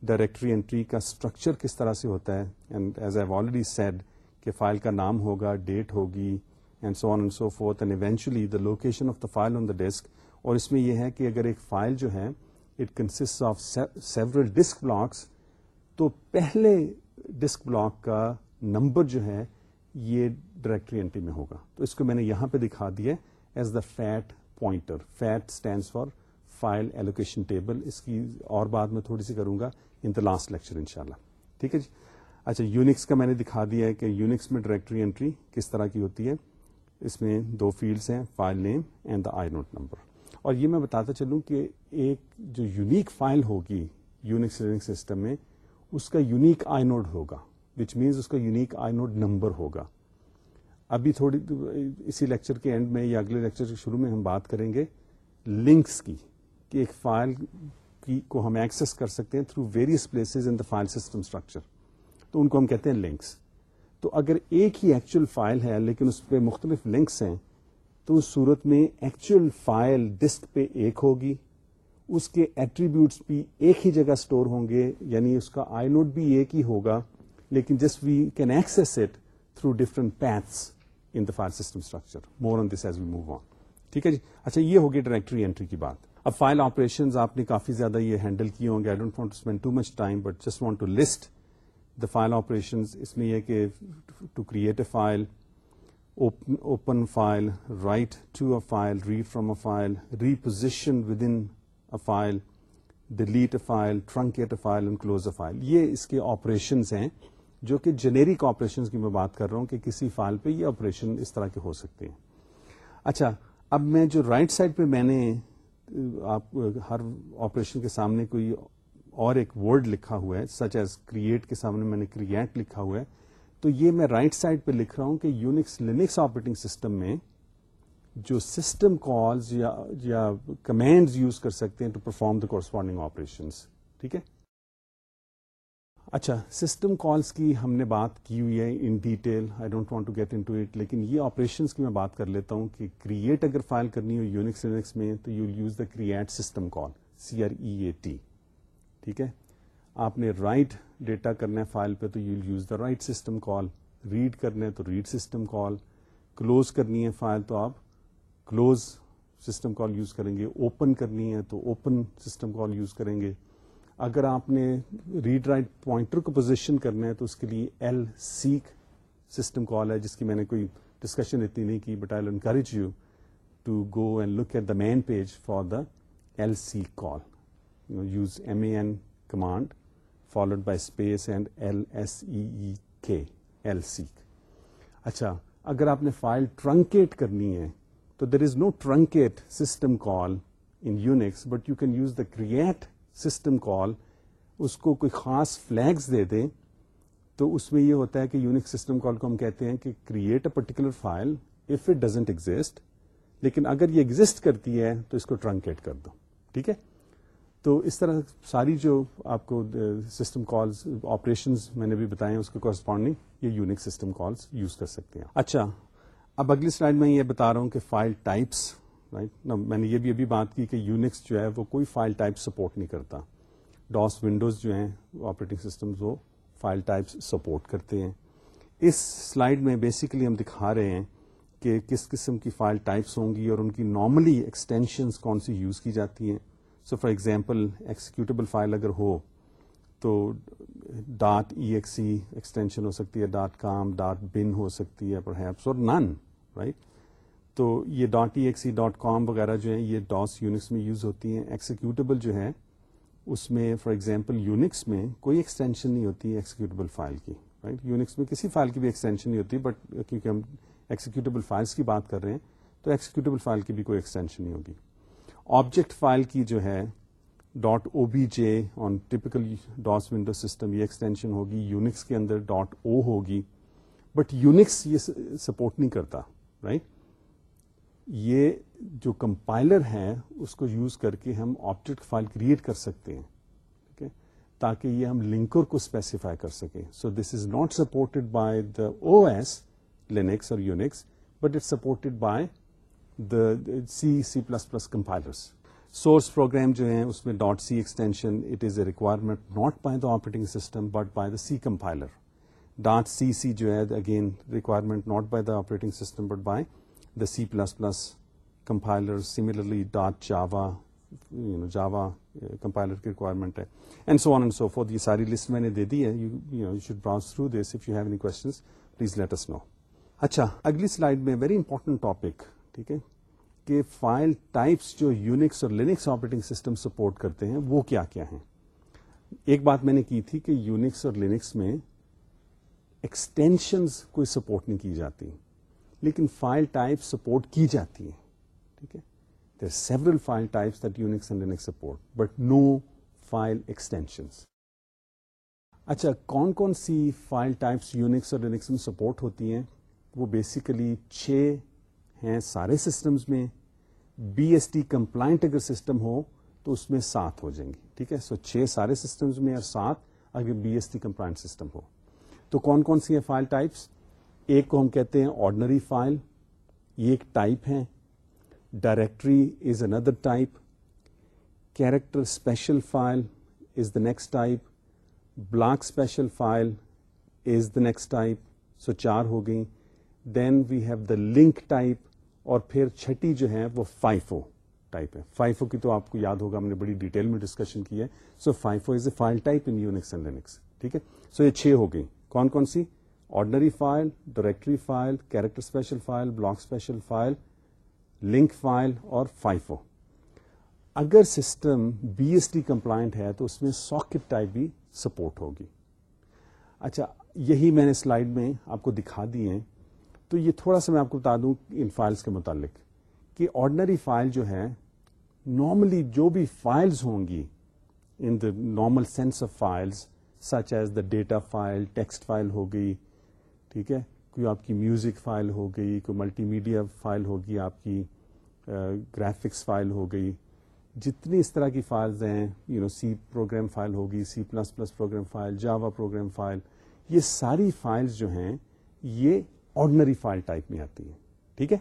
Speaker 1: ڈائریکٹری انٹری کا اسٹرکچر کس طرح سے ہوتا ہے۔ And as I already said کہ فائل کا نام ہوگا، ڈیٹ ہوگی and so on and so forth and eventually the location of the file on the disk اور اس میں یہ ہے کہ اگر ایک فائل جو ہے it consist of several disk blocks تو پہلے ڈسک بلاک کا نمبر جو ہے یہ ڈائریکٹری انٹری میں ہوگا۔ تو اس کو میں نے یہاں پہ دکھا دیا as the FAT pointer FAT stand for file allocation table اس کی اور بات میں تھوڑی سی کروں گا ان دا لاسٹ لیکچر ان ٹھیک ہے جی؟ اچھا یونکس کا میں نے دکھا دیا ہے کہ یونکس میں ڈائریکٹری انٹری کس طرح کی ہوتی ہے۔ اس میں دو فیلڈس ہیں file name and the I node number اور یہ میں بتاتا چلوں کہ ایک جو یونیک فائل ہوگی یونکس سسٹم میں اس کا یونیک آئی نوڈ ہوگا وچ مینس اس کا یونیک آئی نوڈ نمبر ہوگا. ابھی تھوڑی اسی لیکچر کے اینڈ میں یا اگلے لیکچر کے شروع میں ہم بات کریں گے لنکس کی، کہ ایک فائل کی کو ہم ایکسس کر سکتے ہیں through various places in the file system structure تو ان کو ہم کہتے ہیں لنکس تو اگر ایک ہی ایکچوئل فائل ہے لیکن اس پہ مختلف لنکس ہیں، تو اس صورت میں ایکچوئل فائل ڈسک پہ ایک ہوگی اس کے ایٹریبیوٹس بھی ایک ہی جگہ اسٹور ہوں گے یعنی اس کا آئی نوٹ بھی ایک ہی ہوگا، لیکن just we can access it through different paths in the file system structure more on this as we move on ٹھیک ہے جی؟ اچھا یہ ہوگی ڈائریکٹری انٹری کی بات۔ اب فائل آپریشن آپ نے کافی زیادہ یہ ہینڈل کیے ہوں گے۔ I don't want to spend too much time but just want to list the file operation اس میں یہ کہ to create a file open file write to a file read from a file reposition within file delete a file truncate a file and close a file یہ اس کے operations ہیں جو کہ generic operation کی میں بات کر رہا ہوں کہ کسی فائل پہ یہ آپریشن اس طرح کے ہو سکتے ہیں۔ اچھا اب میں جو رائٹ right سائڈ پہ میں نے آپ، ہر آپریشن کے سامنے کوئی اور ایک ورڈ لکھا ہوا ہے سچ ایز کریٹ کے سامنے میں نے کریٹ لکھا ہوا ہے، تو یہ میں رائٹ right سائڈ پہ لکھ رہا ہوں کہ یونکس لینکس آپریٹنگ سسٹم میں جو سسٹم کالز یا کمینڈز یوز کر سکتے ہیں to perform the corresponding operation ٹھیک ہے؟ اچھا سسٹم کالس کی ہم نے بات کی ہوئی ہے in detail I don't want to get into it لیکن یہ آپریشنس کی میں بات کر لیتا ہوں کہ کریٹ اگر فائل کرنی ہو یونکس لینکس میں، تو you use the create system call C R E A T ٹھیک ہے؟ آپ نے رائٹ ڈیٹا کرنا ہے فائل پہ، تو you use the write system call read کرنا ہے، تو ریڈ سسٹم کال کلوز کرنی ہے فائل تو آپ کلوز سسٹم کال یوز کریں گے، اوپن کرنی ہے تو اوپن سسٹم کال یوز کریں گے۔ اگر آپ نے ریڈ رائٹ پوائنٹر کو پوزیشن کرنا ہے تو اس کے لیے ایل سیک سسٹم کال ہے، جس کی میں نے کوئی ڈسکشن اتنی نہیں کی but I encourage you to go and look at the man page for the L C call use M A N command followed by space and L S E K L seek اچھا اگر آپ نے file truncate کرنی ہے تو there is no truncate system call in Unix but you can use the create system call اس کو کوئی خاص فلیگس دے دیں تو اس میں یہ ہوتا ہے کہ یونک سسٹم کال کو ہم کہتے ہیں کہ create a particular file if it doesn't exist لیکن اگر یہ ایگزٹ کرتی ہے تو اس کو ٹرنکیٹ کر دو ٹھیک ہے تو اس طرح ساری جو آپ کو سسٹم کالز آپریشن میں نے بھی بتائے اس کے کورسپونڈنگ یہ یونک سسٹم کالز یوز کر سکتے ہیں۔ اچھا اب اگلی سلائڈ میں یہ بتا رہا ہوں کہ فائل ٹائپس رائٹ میں نے یہ بھی ابھی بات کی کہ یونکس جو ہے وہ کوئی فائل ٹائپ سپورٹ نہیں کرتا۔ ڈاس ونڈوز جو ہیں آپریٹنگ سسٹمز وہ فائل ٹائپس سپورٹ کرتے ہیں۔ اس سلائڈ میں بیسیکلی ہم دکھا رہے ہیں کہ کس قسم کی فائل ٹائپس ہوں گی اور ان کی نارملی ایکسٹینشنس کون سی یوز کی جاتی ہیں۔ So for example executable file اگر ہو تو dot E X C extension ہو سکتی ہے ڈاٹ کام ڈاٹ بن ہو سکتی ہے پر ہیپس اور نن رائٹ تو یہ dot E X C dot com وغیرہ جو ہیں، یہ ڈاس یونکس میں یوز ہوتی ہیں ایکسیکیوٹیبل جو ہے، اس میں فار ایگزامپل یونکس میں کوئی ایکسٹینشن نہیں ہوتی ایکسیکیوٹیبل فائل کی رائٹ یونکس میں کسی فائل کی بھی ایکسٹینشن نہیں ہوتی بٹ کیونکہ ہم ایکسیکیوٹیبل فائلس کی بات کر رہے ہیں، تو ایکسیکیوٹیبل فائل کی بھی کوئی ایکسٹینشن نہیں ہوگی. آبجیکٹ فائل کی جو ہے dot O B J on typical DOS window system یہ ایکسٹینشن ہوگی یونکس کے اندر ڈاٹ او ہوگی بٹ یونکس یہ سپورٹ نہیں کرتا رائٹ یہ جو کمپائلر ہے اس کو یوز کر کے ہم آبجیکٹ فائل کریٹ کر سکتے ہیں ٹھیک ہے تاکہ یہ ہم لنکر کو اسپیسیفائی کر سکیں. So this is not supported by the O S Linux اور Unix but it supported by the C C plus plus compilers source program جو ہیں، اس میں dot C extension it is a requirement not by the operating system but by the C compiler dot C C جو ہے again requirement not by the operating system but by the C plus plus compiler similarly dot Java Java compiler کی requirement ہے and so on and so forth یہ ساری list میں نے دے دی ہے۔ You should browse through this if you have any questions please let us know اچھا اگلی سلائڈ میں ویری امپورٹنٹ ٹاپک ٹھیک ہے؟ کہ فائل ٹائپس جو یونکس اور لینکس آپریٹنگ سسٹم سپورٹ کرتے ہیں، وہ کیا کیا ہیں؟ ایک بات میں نے کی تھی کہ یونکس اور لینکس میں ایکسٹینشنز کوئی سپورٹ نہیں کی جاتی، لیکن فائل ٹائپ سپورٹ کی جاتی ہے ٹھیک ہے؟ There several file types that Unix and Linux support but no file extension اچھا کون کون سی فائل ٹائپس یونکس اور لینکس میں سپورٹ ہوتی ہیں؟ وہ بیسیکلی چھ ہیں، سارے سسٹمز میں بی ایس ٹی کمپلائنٹ اگر سسٹم ہو تو اس میں سات ہو جائیں گی، ٹھیک ہے؟ سو چھ سارے سسٹمز میں اور سات اگر B S T compliant system ہو۔ تو کون کون سی ہیں فائل ٹائپس ایک کو ہم کہتے ہیں آرڈنری فائل یہ ایک ٹائپ ہے directory is another type character special file is the next type block special file is the next type so چار ہو گئی then we have the link type اور پھر چھٹی جو ہے وہ فائفو ٹائپ ہے فائفو کی تو آپ کو یاد ہوگا، ہم نے بڑی ڈیٹیل میں ڈسکشن کی ہے۔ So FIFO is a file type in Unix and Linux ٹھیک ہے؟ سو یہ چھ ہو گئی۔ کون کون سی؟ Ordinary file directory file character special file block special file link file اور فائفو اگر system B S T compliant ہے تو اس میں ساکٹ ٹائپ بھی سپورٹ ہوگی۔ اچھا یہی میں نے سلائڈ میں آپ کو دکھا دی ہیں۔ تو یہ تھوڑا سا میں آپ کو بتا دوں ان فائلس کے متعلق کہ آرڈنری فائل جو ہے نارملی جو بھی فائلز ہوں گی in the normal sense of files such as the data file text file ہو گئی، ٹھیک ہے؟ کوئی آپ کی میوزک فائل ہو گئی، کوئی ملٹی میڈیا فائل ہوگی آپ کی گرافکس فائل ہو گئی، جتنی اس طرح کی فائلز ہیں you know C program file ہوگی C plus plus program file Java program file یہ ساری فائلز جو ہیں، یہ آرڈنری فائل ٹائپ میں آتی ہیں ٹھیک ہے؟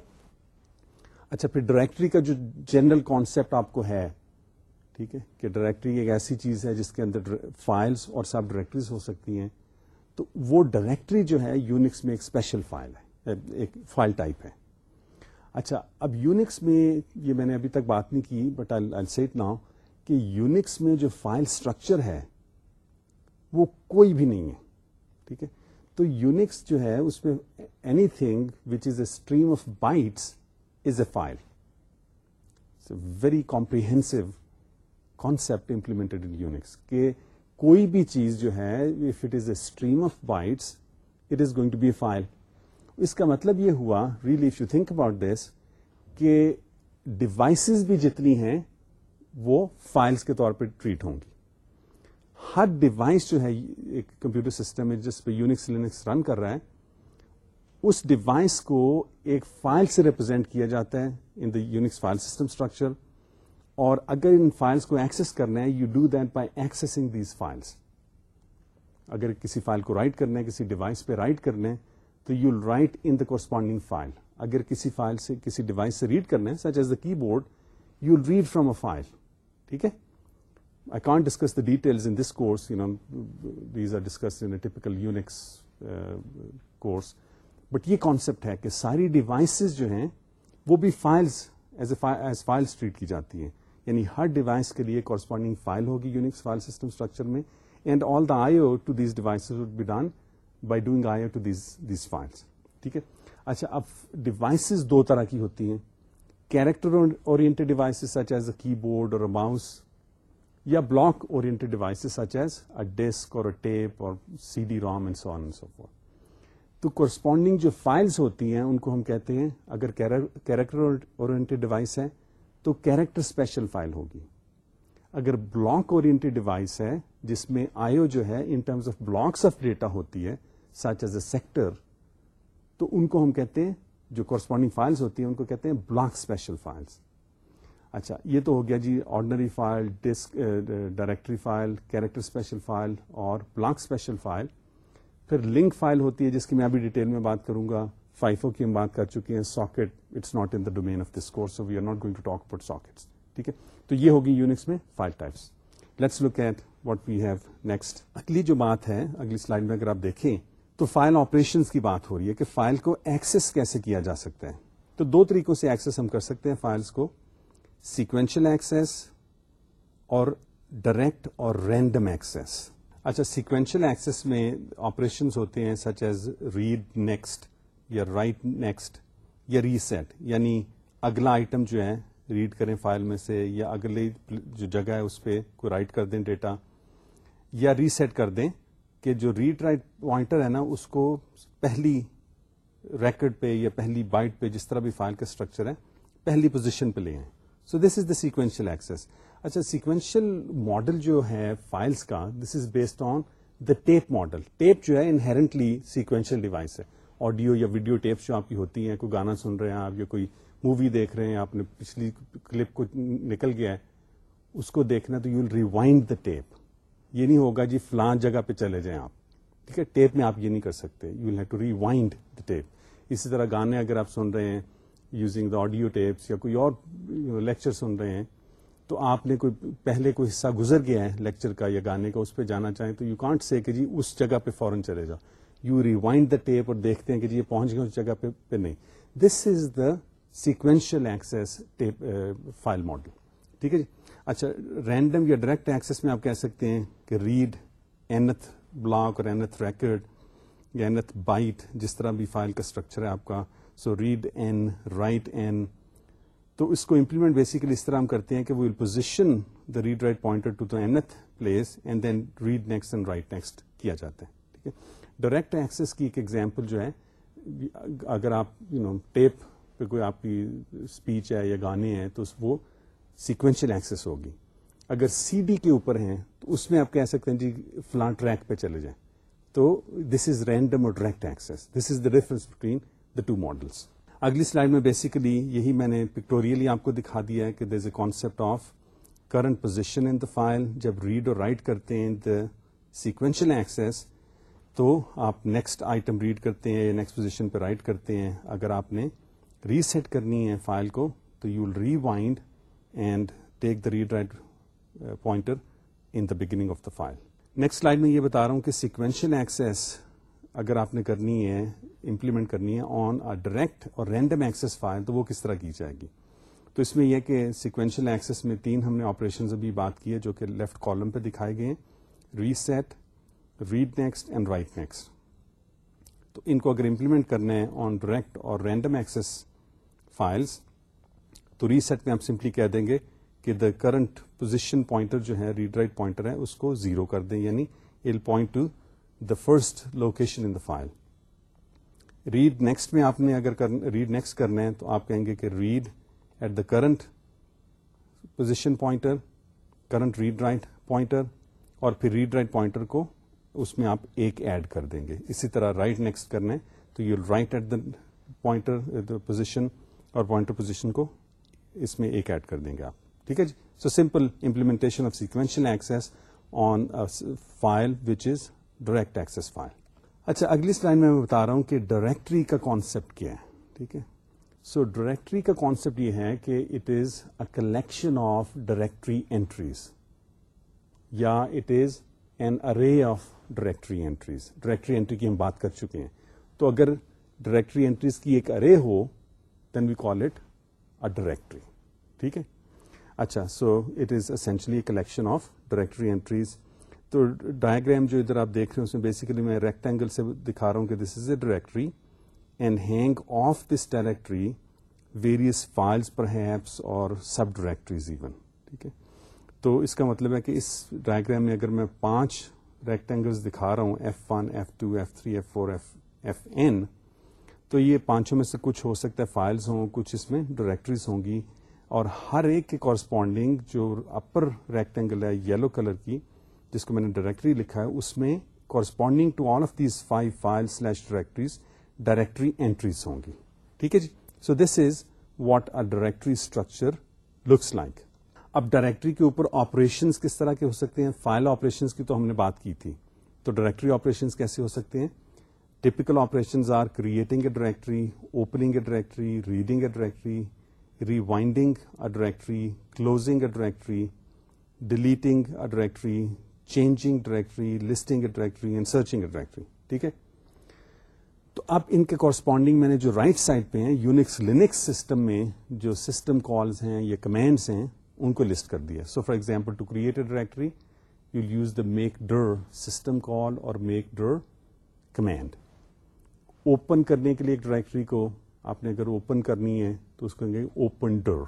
Speaker 1: اچھا پھر ڈائریکٹری کا جو جنرل کانسیپٹ آپ کو ہے، ٹھیک ہے، کہ ڈائریکٹری ایک ایسی چیز ہے جس کے اندر فائلز اور سب ڈائریکٹریز ہو سکتی ہیں، تو وہ ڈائریکٹری جو ہے یونکس میں ایک اسپیشل فائل ہے ایک فائل ٹائپ ہے۔ اچھا اب یونکس میں یہ میں نے ابھی تک بات نہیں کی بٹ آئی سیٹ ناؤ کہ یونکس میں جو فائل اسٹرکچر ہے، وہ کوئی بھی نہیں ہے۔ ٹھیک ہے؟ تو یونکس جو ہے اس میں anything which is a stream of bytes is a file very comprehensive concept implemented in Unix کہ کوئی بھی چیز جو ہے if it is a stream of bytes it is going to be a file اس کا مطلب یہ ہوا really if you think about this کہ ڈیوائسز بھی جتنی ہیں وہ فائلس کے طور پہ ٹریٹ ہوں گی. ہر ڈیوائس جو ہے، ایک کمپیوٹر سسٹم ہے جس پہ یونکس لینکس رن کر رہا ہے اس ڈیوائس کو ایک فائل سے ریپرزینٹ کیا جاتا ہے in the Unix file system structure اور اگر ان فائلس کو ایکسس کرنا ہے you do that by accessing these files اگر کسی فائل کو رائٹ کرنا ہے، کسی ڈیوائس پہ رائٹ کرنا ہے، تو you write in the corresponding file اگر کسی فائل سے، کسی ڈیوائس سے ریڈ کرنا ہے such as the keyboard you read from a file ٹھیک ہے؟ I can't discuss the details in this course you know these are discuss in typical Unix course but یہ کانسیپٹ ہے کہ ساری ڈیوائسز جو ہیں وہ بھی files as a as files treat کی جاتی ہیں یعنی ہر ڈیوائس کے لیے کورسپونڈنگ فائل ہوگی یونکس فائل سسٹم اسٹرکچر میں and all the I O to these devices would be done by doing I O to these these files ٹھیک ہے اچھا اب ڈیوائسز دو طرح کی ہوتی ہیں character oriented devices such as a keyboard اور ماؤس یا block oriented devices such as a disk اور ٹیپ اور C D ROM and so on so forth تو کورسپونڈنگ جو فائلس ہوتی ہیں، ان کو ہم کہتے ہیں، اگر کیریکٹر اورینٹیڈ ڈیوائس ہے، تو کیریکٹر اسپیشل فائل ہوگی۔ اگر بلاک اورینٹیڈ ڈیوائس ہے، جس میں آئیو جو ہے in terms of blocks of data ہوتی ہے سچ ایز اے سیکٹر تو ان کو ہم کہتے ہیں، جو کورسپونڈنگ فائلس ہوتی ہیں، ان کو کہتے ہیں بلاک اسپیشل فائلس اچھا یہ تو ہو گیا جی ordinary file disk directory file character special file اور بلاک اسپیشل فائل پھر لنک فائل ہوتی ہے جس کی میں ابھی ڈیٹیل میں بات کروں گا. فائفو کی ہم بات کر چکے ہیں socket it's not in the domain of this course we are not going to talk about sockets ٹھیک ہے؟ تو یہ ہوگی یونکس میں file types let's look at what we have next اگلی جو بات ہے، اگلی سلائڈ میں اگر آپ دیکھیں، تو فائل آپریشن کی بات ہو رہی ہے کہ فائل کو ایکسس کیسے کیا جا سکتا ہے؟ تو دو طریقوں سے ایکسس ہم کر سکتے ہیں فائلس کو. سیکوینشل ایکسس اور ڈائریکٹ اور رینڈم ایکسس اچھا سیکوینشل ایکسس میں آپریشن ہوتے ہیں سچ ایز ریڈ نیکسٹ یا رائٹ نیکسٹ یا ریسیٹ یعنی اگلا آئٹم جو ہے ریڈ کریں فائل میں سے یا اگلی جو جگہ ہے اس پہ کوئی رائٹ کر دیں ڈیٹا یا ریسیٹ کر دیں کہ جو ریڈ رائٹ پوائنٹر ہے نا، اس کو پہلی ریکڈ پہ یا پہلی بائٹ پہ جس طرح بھی فائل کا اسٹرکچر ہے، پہلی پوزیشن پہ لے ہیں so this is the sequential access اچھا سیکوینشل ماڈل جو ہے فائلس کا this is based on the tape model tape جو ہے انہرنٹلی سیکوینشل ڈیوائس ہے آڈیو یا ویڈیو ٹیپس جو آپ کی ہوتی ہیں کوئی گانا سن رہے ہیں آپ یا کوئی مووی دیکھ رہے ہیں آپ نے پچھلی کلپ کو نکل گیا ہے اس کو دیکھنا تو you will rewind the tape یہ نہیں ہوگا جی فلان جگہ پہ چلے جائیں آپ ٹھیک ہے ٹیپ میں آپ یہ نہیں کر سکتے you will have to rewind the tape اسی طرح گانے اگر آپ سن رہے ہیں یوزنگ دا آڈیو ٹیپس یا کوئی اور لیکچر سن رہے ہیں، تو آپ نے کوئی پہلے کوئی حصہ گزر گیا ہے لیکچر کا یا گانے کا، اس پہ جانا چاہیں تو یو کانٹ سے کہ جی اس جگہ پہ فوراً چلے جاؤ۔ یو ریوائنڈ دا ٹیپ اور دیکھتے ہیں کہ جی یہ پہنچ گئے اس جگہ پہ پہ نہیں۔ This is the sequential access file model ٹھیک ہے جی؟ اچھا رینڈم یا ڈائریکٹ ایکسیس میں آپ کہہ سکتے ہیں کہ ریڈ اینتھ بلاک اور اینتھ ریکڈ یا اینتھ بائٹ جس طرح بھی فائل کا اسٹرکچر ہے آپ کا۔ So read n, write n. تو اس کو امپلیمنٹ بیسیکلی اس طرح ہم کرتے ہیں کہ وہ position the read write pointer to the nth place and then read next and write next کیا جاتا ہے، ٹھیک ہے؟ ڈائریکٹ ایکسیس کی ایک ایگزامپل جو ہے، اگر آپ یو نو ٹیپ پہ کوئی آپ کی اسپیچ ہے یا گانے ہیں تو وہ سیکوینشل ایکسیس ہوگی۔ اگر سی ڈی کے اوپر ہیں تو اس میں آپ کہہ سکتے ہیں جی فلاں ٹریک پہ چلے جائیں۔ تو دس از رینڈم اور direct access this is the difference between the two models اگلی سلائڈ میں بیسیکلی یہی میں نے پکٹوریلی آپ کو دکھا دیا ہے کہ there is a concept of current position in the file جب ریڈ اور رائٹ کرتے ہیں دا سیکوینشل ایکسیس تو آپ نیکسٹ آئٹم ریڈ کرتے ہیں یا نیکسٹ پوزیشن پہ رائٹ کرتے ہیں. اگر آپ نے ریسیٹ کرنی ہے فائل کو، تو you will rewind and take the read write pointer in the beginning of the file next slide میں یہ بتا رہا ہوں کہ سیکوینشل ایکسیس اگر آپ نے کرنی ہے امپلیمنٹ کرنی ہے آن ا ڈائریکٹ اور رینڈم ایکسیس فائل تو وہ کس طرح کی جائے گی؟ تو اس میں یہ کہ سیکوینشل ایکسس میں تین ہم نے آپریشن ابھی بات کی ہے جو کہ لیفٹ کالم پہ دکھائے گئے reset read next and write next تو ان کو اگر امپلیمنٹ کرنا ہے آن ڈائریکٹ اور رینڈم ایکسس فائلس تو ری سیٹ میں ہم سمپلی کہہ دیں گے کہ دا کرنٹ پوزیشن پوائنٹر جو ہے ریڈ رائٹ پوائنٹر ہے، اس کو زیرو کر دیں یعنی ال point to the first location in the file read next میں آپ نے اگر ریڈ نیکسٹ کرنا ہے تو آپ کہیں گے کہ read at the current position pointer current read write pointer اور پھر ریڈ رائٹ پوائنٹر کو اس میں آپ ایک ایڈ کر دیں گے. اسی طرح رائٹ نیکسٹ کرنا ہے تو you write at the pointer position اور پوائنٹر پوزیشن کو اس میں ایک ایڈ کر دیں گے آپ. ٹھیک ہے جی؟ So simple implementation of sequential access on file which is direct access file. اچھا اگلی سلائڈ میں میں بتا رہا ہوں کہ ڈائریکٹری کا کانسیپٹ کیا ہے، ٹھیک ہے؟ سو ڈائریکٹری کا کانسیپٹ یہ ہے کہ it is a collection of directory entries یا it is an array of directory entries directory entry کی ہم بات کر چکے ہیں۔ تو اگر ڈائریکٹری اینٹریز کی ایک ارے ہو دین وی کال اٹ ا ڈائریکٹری ٹھیک ہے؟ اچھا so it is essentially collection of directory entries تو ڈائگرام جو ادھر آپ دیکھ رہے ہیں، اس میں بیسیکلی میں ریکٹینگل سے دکھا رہا ہوں کہ this is a directory and hang off this directory various files perhaps اور سب ڈائریکٹریز ایون ٹھیک ہے؟ تو اس کا مطلب ہے کہ اس ڈائگرام میں اگر میں پانچ ریکٹینگلس دکھا رہا ہوں F one F two F three F four F F N تو یہ پانچوں میں سے کچھ ہو سکتا ہے فائلز ہوں، کچھ اس میں ڈائریکٹریز ہوں گی اور ہر ایک کے کورسپونڈنگ جو اپر ریکٹینگل ہے یلو کلر کی جس کو میں نے ڈائریکٹری لکھا ہے، اس میں corresponding to all of these five file slash directories directory entries ہوں گی۔ ٹھیک ہے جی؟ So this is what a directory structure looks like اب ڈائریکٹری کے اوپر آپریشن کس طرح کے ہو سکتے ہیں؟ فائل آپریشن کی تو ہم نے بات کی تھی۔ تو ڈائریکٹری آپریشن کیسے ہو سکتے ہیں؟ Typical operation are creating a directory opening a directory reading a directory rewinding a directory closing a directory deleting a directory changing directory listing a directory and searching a directory ٹھیک ہے؟ تو اب ان کے corresponding میں نے جو right side پہ ہیں یونکس لینکس سسٹم میں جو سسٹم کالز ہیں یا کمینڈس ہیں، ان کو لسٹ کر دیا. So for example to create a directory you use the make dir system call اور میک ڈر کمینڈ اوپن کرنے کے لیے ایک ڈائریکٹری کو آپ نے اگر اوپن کرنی ہے تو اس کو کہیں گے اوپن ڈر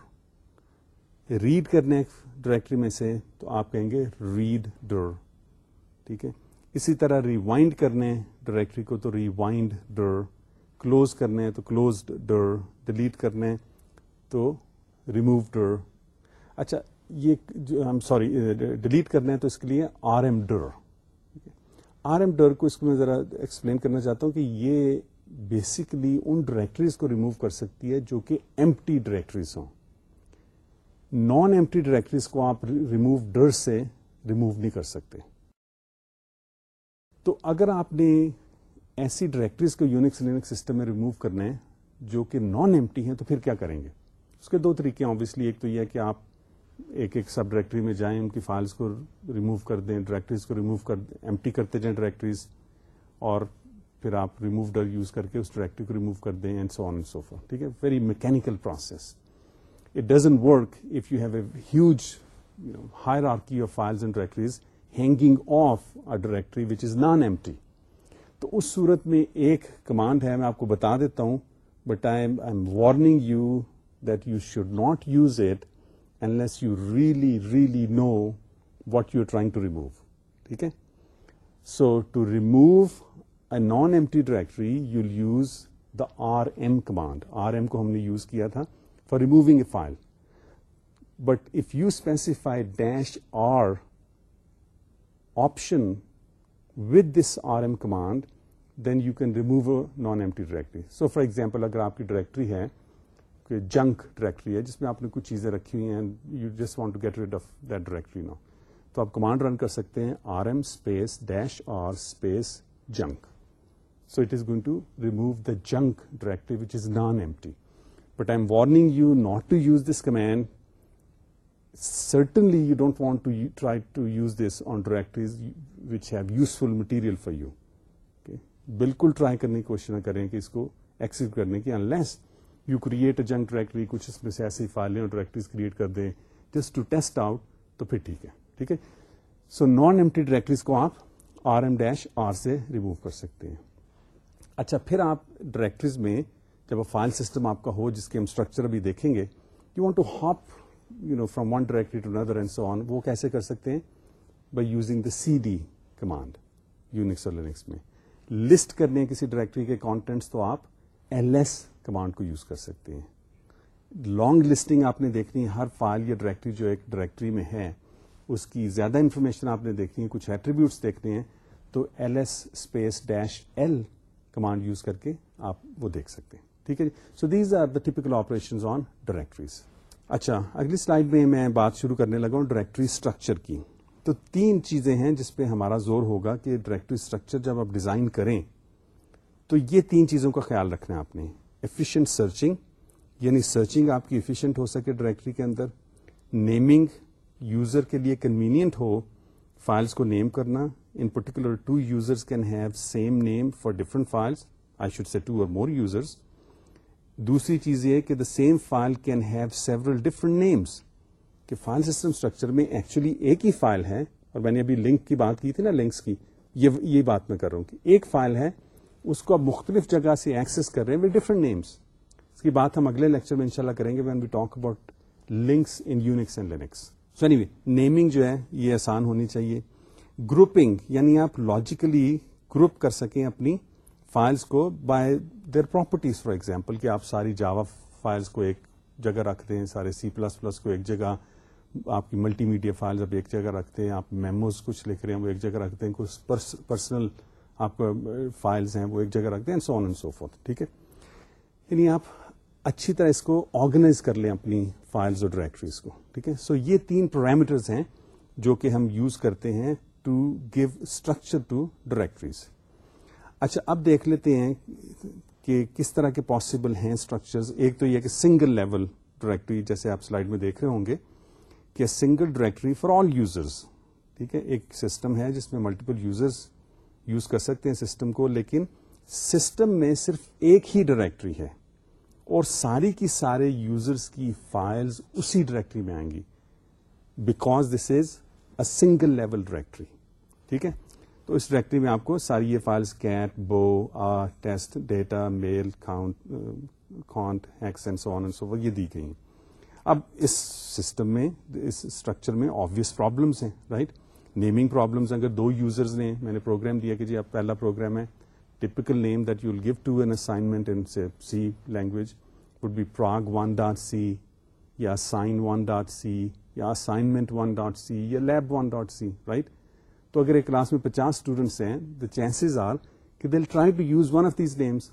Speaker 1: ریڈ کرنے ڈائریکٹری میں سے تو آپ کہیں گے ریڈ ڈر ٹھیک ہے؟ اسی طرح ریوائنڈ کرنے ڈائریکٹری کو تو ریوائنڈ ڈر کلوز کرنے تو کلوز ڈر ڈیلیٹ کرنے تو ریموو ڈر اچھا یہ جو ہم سوری ڈیلیٹ کرنا ہے تو اس کے لیے R M dir R M dir کو اس کو میں ذرا ایکسپلین کرنا چاہتا ہوں کہ یہ بیسکلی ان ڈائریکٹریز کو ریموو کر سکتی ہے جو کہ ایم ٹی ڈائریکٹریز ہوں۔ نان ایم ٹی ڈائریکٹریز کو آپ ریموو ڈر سے ریموو نہیں کر سکتے۔ تو اگر آپ نے ایسی ڈائریکٹریز کو یونکس لینکس سسٹم میں ریموو کرنا ہے جو کہ نان ایم ٹی ہیں تو پھر کیا کریں گے؟ اس کے دو طریقے آبویسلی ایک تو یہ ہے کہ آپ ایک ایک سب ڈائریکٹری میں جائیں، ان کی فائلس کو ریموو کر دیں ڈائریکٹریز کو ریموو کر دیں ایم کرتے جائیں ڈائریکٹریز اور پھر آپ ریموو ڈر یوز کر کے اس ڈائریکٹری کو ریموو کر دیں اینڈ سو آن سوفا ٹھیک ہے؟ Very mechanical process it doesn't work if you have a huge hierarchy of files and directories hanging off a directory which is non empty تو اس صورت میں ایک کمانڈ ہے، میں آپ کو بتا دیتا ہوں but I I am warning you that you should not use it unless you really really know what you trying to remove ٹھیک ہے؟ So to remove a non empty directory you use the R M command R M کو ہم نے use کیا تھا۔ Ko humne use kiya tha for removing a file. But if you specify dash r option with this rm command, then you can remove a non-empty directory. So for example, agar aapki directory junk directory ہے جس میں آپ نے کچھ چیزیں رکھی ہوئی ہیں you just want to get rid of that directory no تو آپ کمانڈ رن کر سکتے ہیں R M space dash R space junk so it is going to remove the junk directory which is non empty but I am warning you not to use this command certainly you don't want to try to use this on directories which have useful material for you بالکل try کرنے کی کوشش نہ کریں کہ اس کو ایکسیپ کرنے کی unless you create a junk directory کچھ اس میں سے ایسی فائلیں اور ڈائریکٹریز کریٹ کر دیں جسٹ ٹو ٹیسٹ آؤٹ تو پھر ٹھیک ہے ٹھیک ہے سو نان ایمٹی ڈائریکٹریز کو آپ آر ایم ڈیش آر سے ریموو کر سکتے ہیں اچھا پھر آپ ڈائریکٹریز میں جب فائل سسٹم آپ کا ہو، جس کے ہم اسٹرکچر ابھی دیکھیں گے you want to hop you know from one directory to another and so on وہ کیسے کر سکتے ہیں؟ By using the C D command Unix اور لینکس میں۔ لسٹ کرنے کسی ڈائریکٹری کے کانٹینٹس تو آپ ایل ایس کمانڈ کو یوز کر سکتے ہیں۔ لانگ لسٹنگ آپ نے دیکھنی ہے، ہر فائل یا ڈائریکٹری جو ایک ڈائریکٹری میں ہے، اس کی زیادہ انفارمیشن آپ نے دیکھنی ہے، کچھ ایٹریبیوٹس دیکھنے ہیں، تو L S space dash L command use کر کے آپ وہ دیکھ سکتے ہیں۔ ٹھیک ہے so these are the typical operation on directories اچھا اگلی سلائڈ میں میں بات شروع کرنے لگا ہوں ڈائریکٹری اسٹرکچر کی۔ تو تین چیزیں ہیں جس پہ ہمارا زور ہوگا کہ ڈائریکٹری اسٹرکچر جب آپ ڈیزائن کریں، تو یہ تین چیزوں کا خیال رکھنا ہے آپ نے۔ ایفیشنٹ سرچنگ یعنی سرچنگ آپ کی ایفیشینٹ ہو سکے ڈائریکٹری کے اندر۔ نیمنگ یوزر کے لیے کنوینئنٹ ہو فائلس کو نیم کرنا۔ In particular two users can have same name for different files I should say two or more users دوسری چیز یہ کہ the same file can have several different names کہ file system structure میں actually ایک ہی file ہے اور میں نے ابھی لنک کی بات کی تھی نا لنکس کی، یہ بات میں کر رہا ہوں کہ ایک فائل ہے، اس کو آپ مختلف جگہ سے ایکسس کر رہے ہیں ود ڈفرنٹ نیمس اس کی بات ہم اگلے لیکچر میں انشاءاللہ کریں گے when we talk about links in Unix and Linux so anyway naming جو ہے، یہ آسان ہونی چاہیے۔ گروپنگ یعنی آپ لاجیکلی گروپ کر سکیں اپنی فائلس کو by their properties for example کہ آپ ساری جاوا فائلس کو ایک جگہ رکھتے ہیں سارے سی پلس پلس کو ایک جگہ، آپ کی ملٹی میڈیا فائلز اب ایک جگہ رکھتے ہیں آپ میموز کچھ لکھ رہے ہیں، وہ ایک جگہ رکھتے ہیں کچھ پرسنل آپ کا فائلز ہیں، وہ ایک جگہ رکھتے ہیں سو آن اینڈ سو فورتھ ٹھیک ہے؟ یعنی آپ اچھی طرح اس کو آرگنائز کر لیں اپنی فائلز اور ڈائریکٹریز کو، ٹھیک ہے؟ سو یہ تین پیرامیٹرز ہیں جو کہ ہم یوز کرتے ہیں to give structure to directories اچھا اب دیکھ لیتے ہیں کہ کس طرح کے پاسبل ہیں اسٹرکچرز ایک تو یہ کہ سنگل لیول ڈائریکٹری جیسے آپ سلائڈ میں دیکھ رہے ہوں گے، کہ single directory for all users ٹھیک ہے؟ ایک سسٹم ہے جس میں ملٹیپل یوزرز یوز کر سکتے ہیں سسٹم کو، لیکن سسٹم میں صرف ایک ہی ڈائریکٹری ہے اور ساری کی سارے یوزرز کی فائلز اسی ڈائریکٹری میں آئیں گی because this is a single level directory ٹھیک ہے؟ تو اس ڈائریکٹری میں آپ کو ساری یہ فائلس کیٹ بو a test data mail count x and so on and so یہ دی گئی ہیں۔ اب اس سسٹم میں، اس اسٹرکچر میں آبیس پرابلمس ہیں رائٹ نیمنگ پرابلمس اگر دو یوزرز نے میں نے پروگرام دیا کہ جی اب پہلا پروگرام ہے typical name that you will give to an assignment in C language would be prog one dot C یا سائن ون ڈاٹ سی یا اسائنمنٹ ون ڈاٹ سی یا lab one dot C right تو اگر ایک class میں پچاس students ہیں the chances are کہ they'll try to use one of these names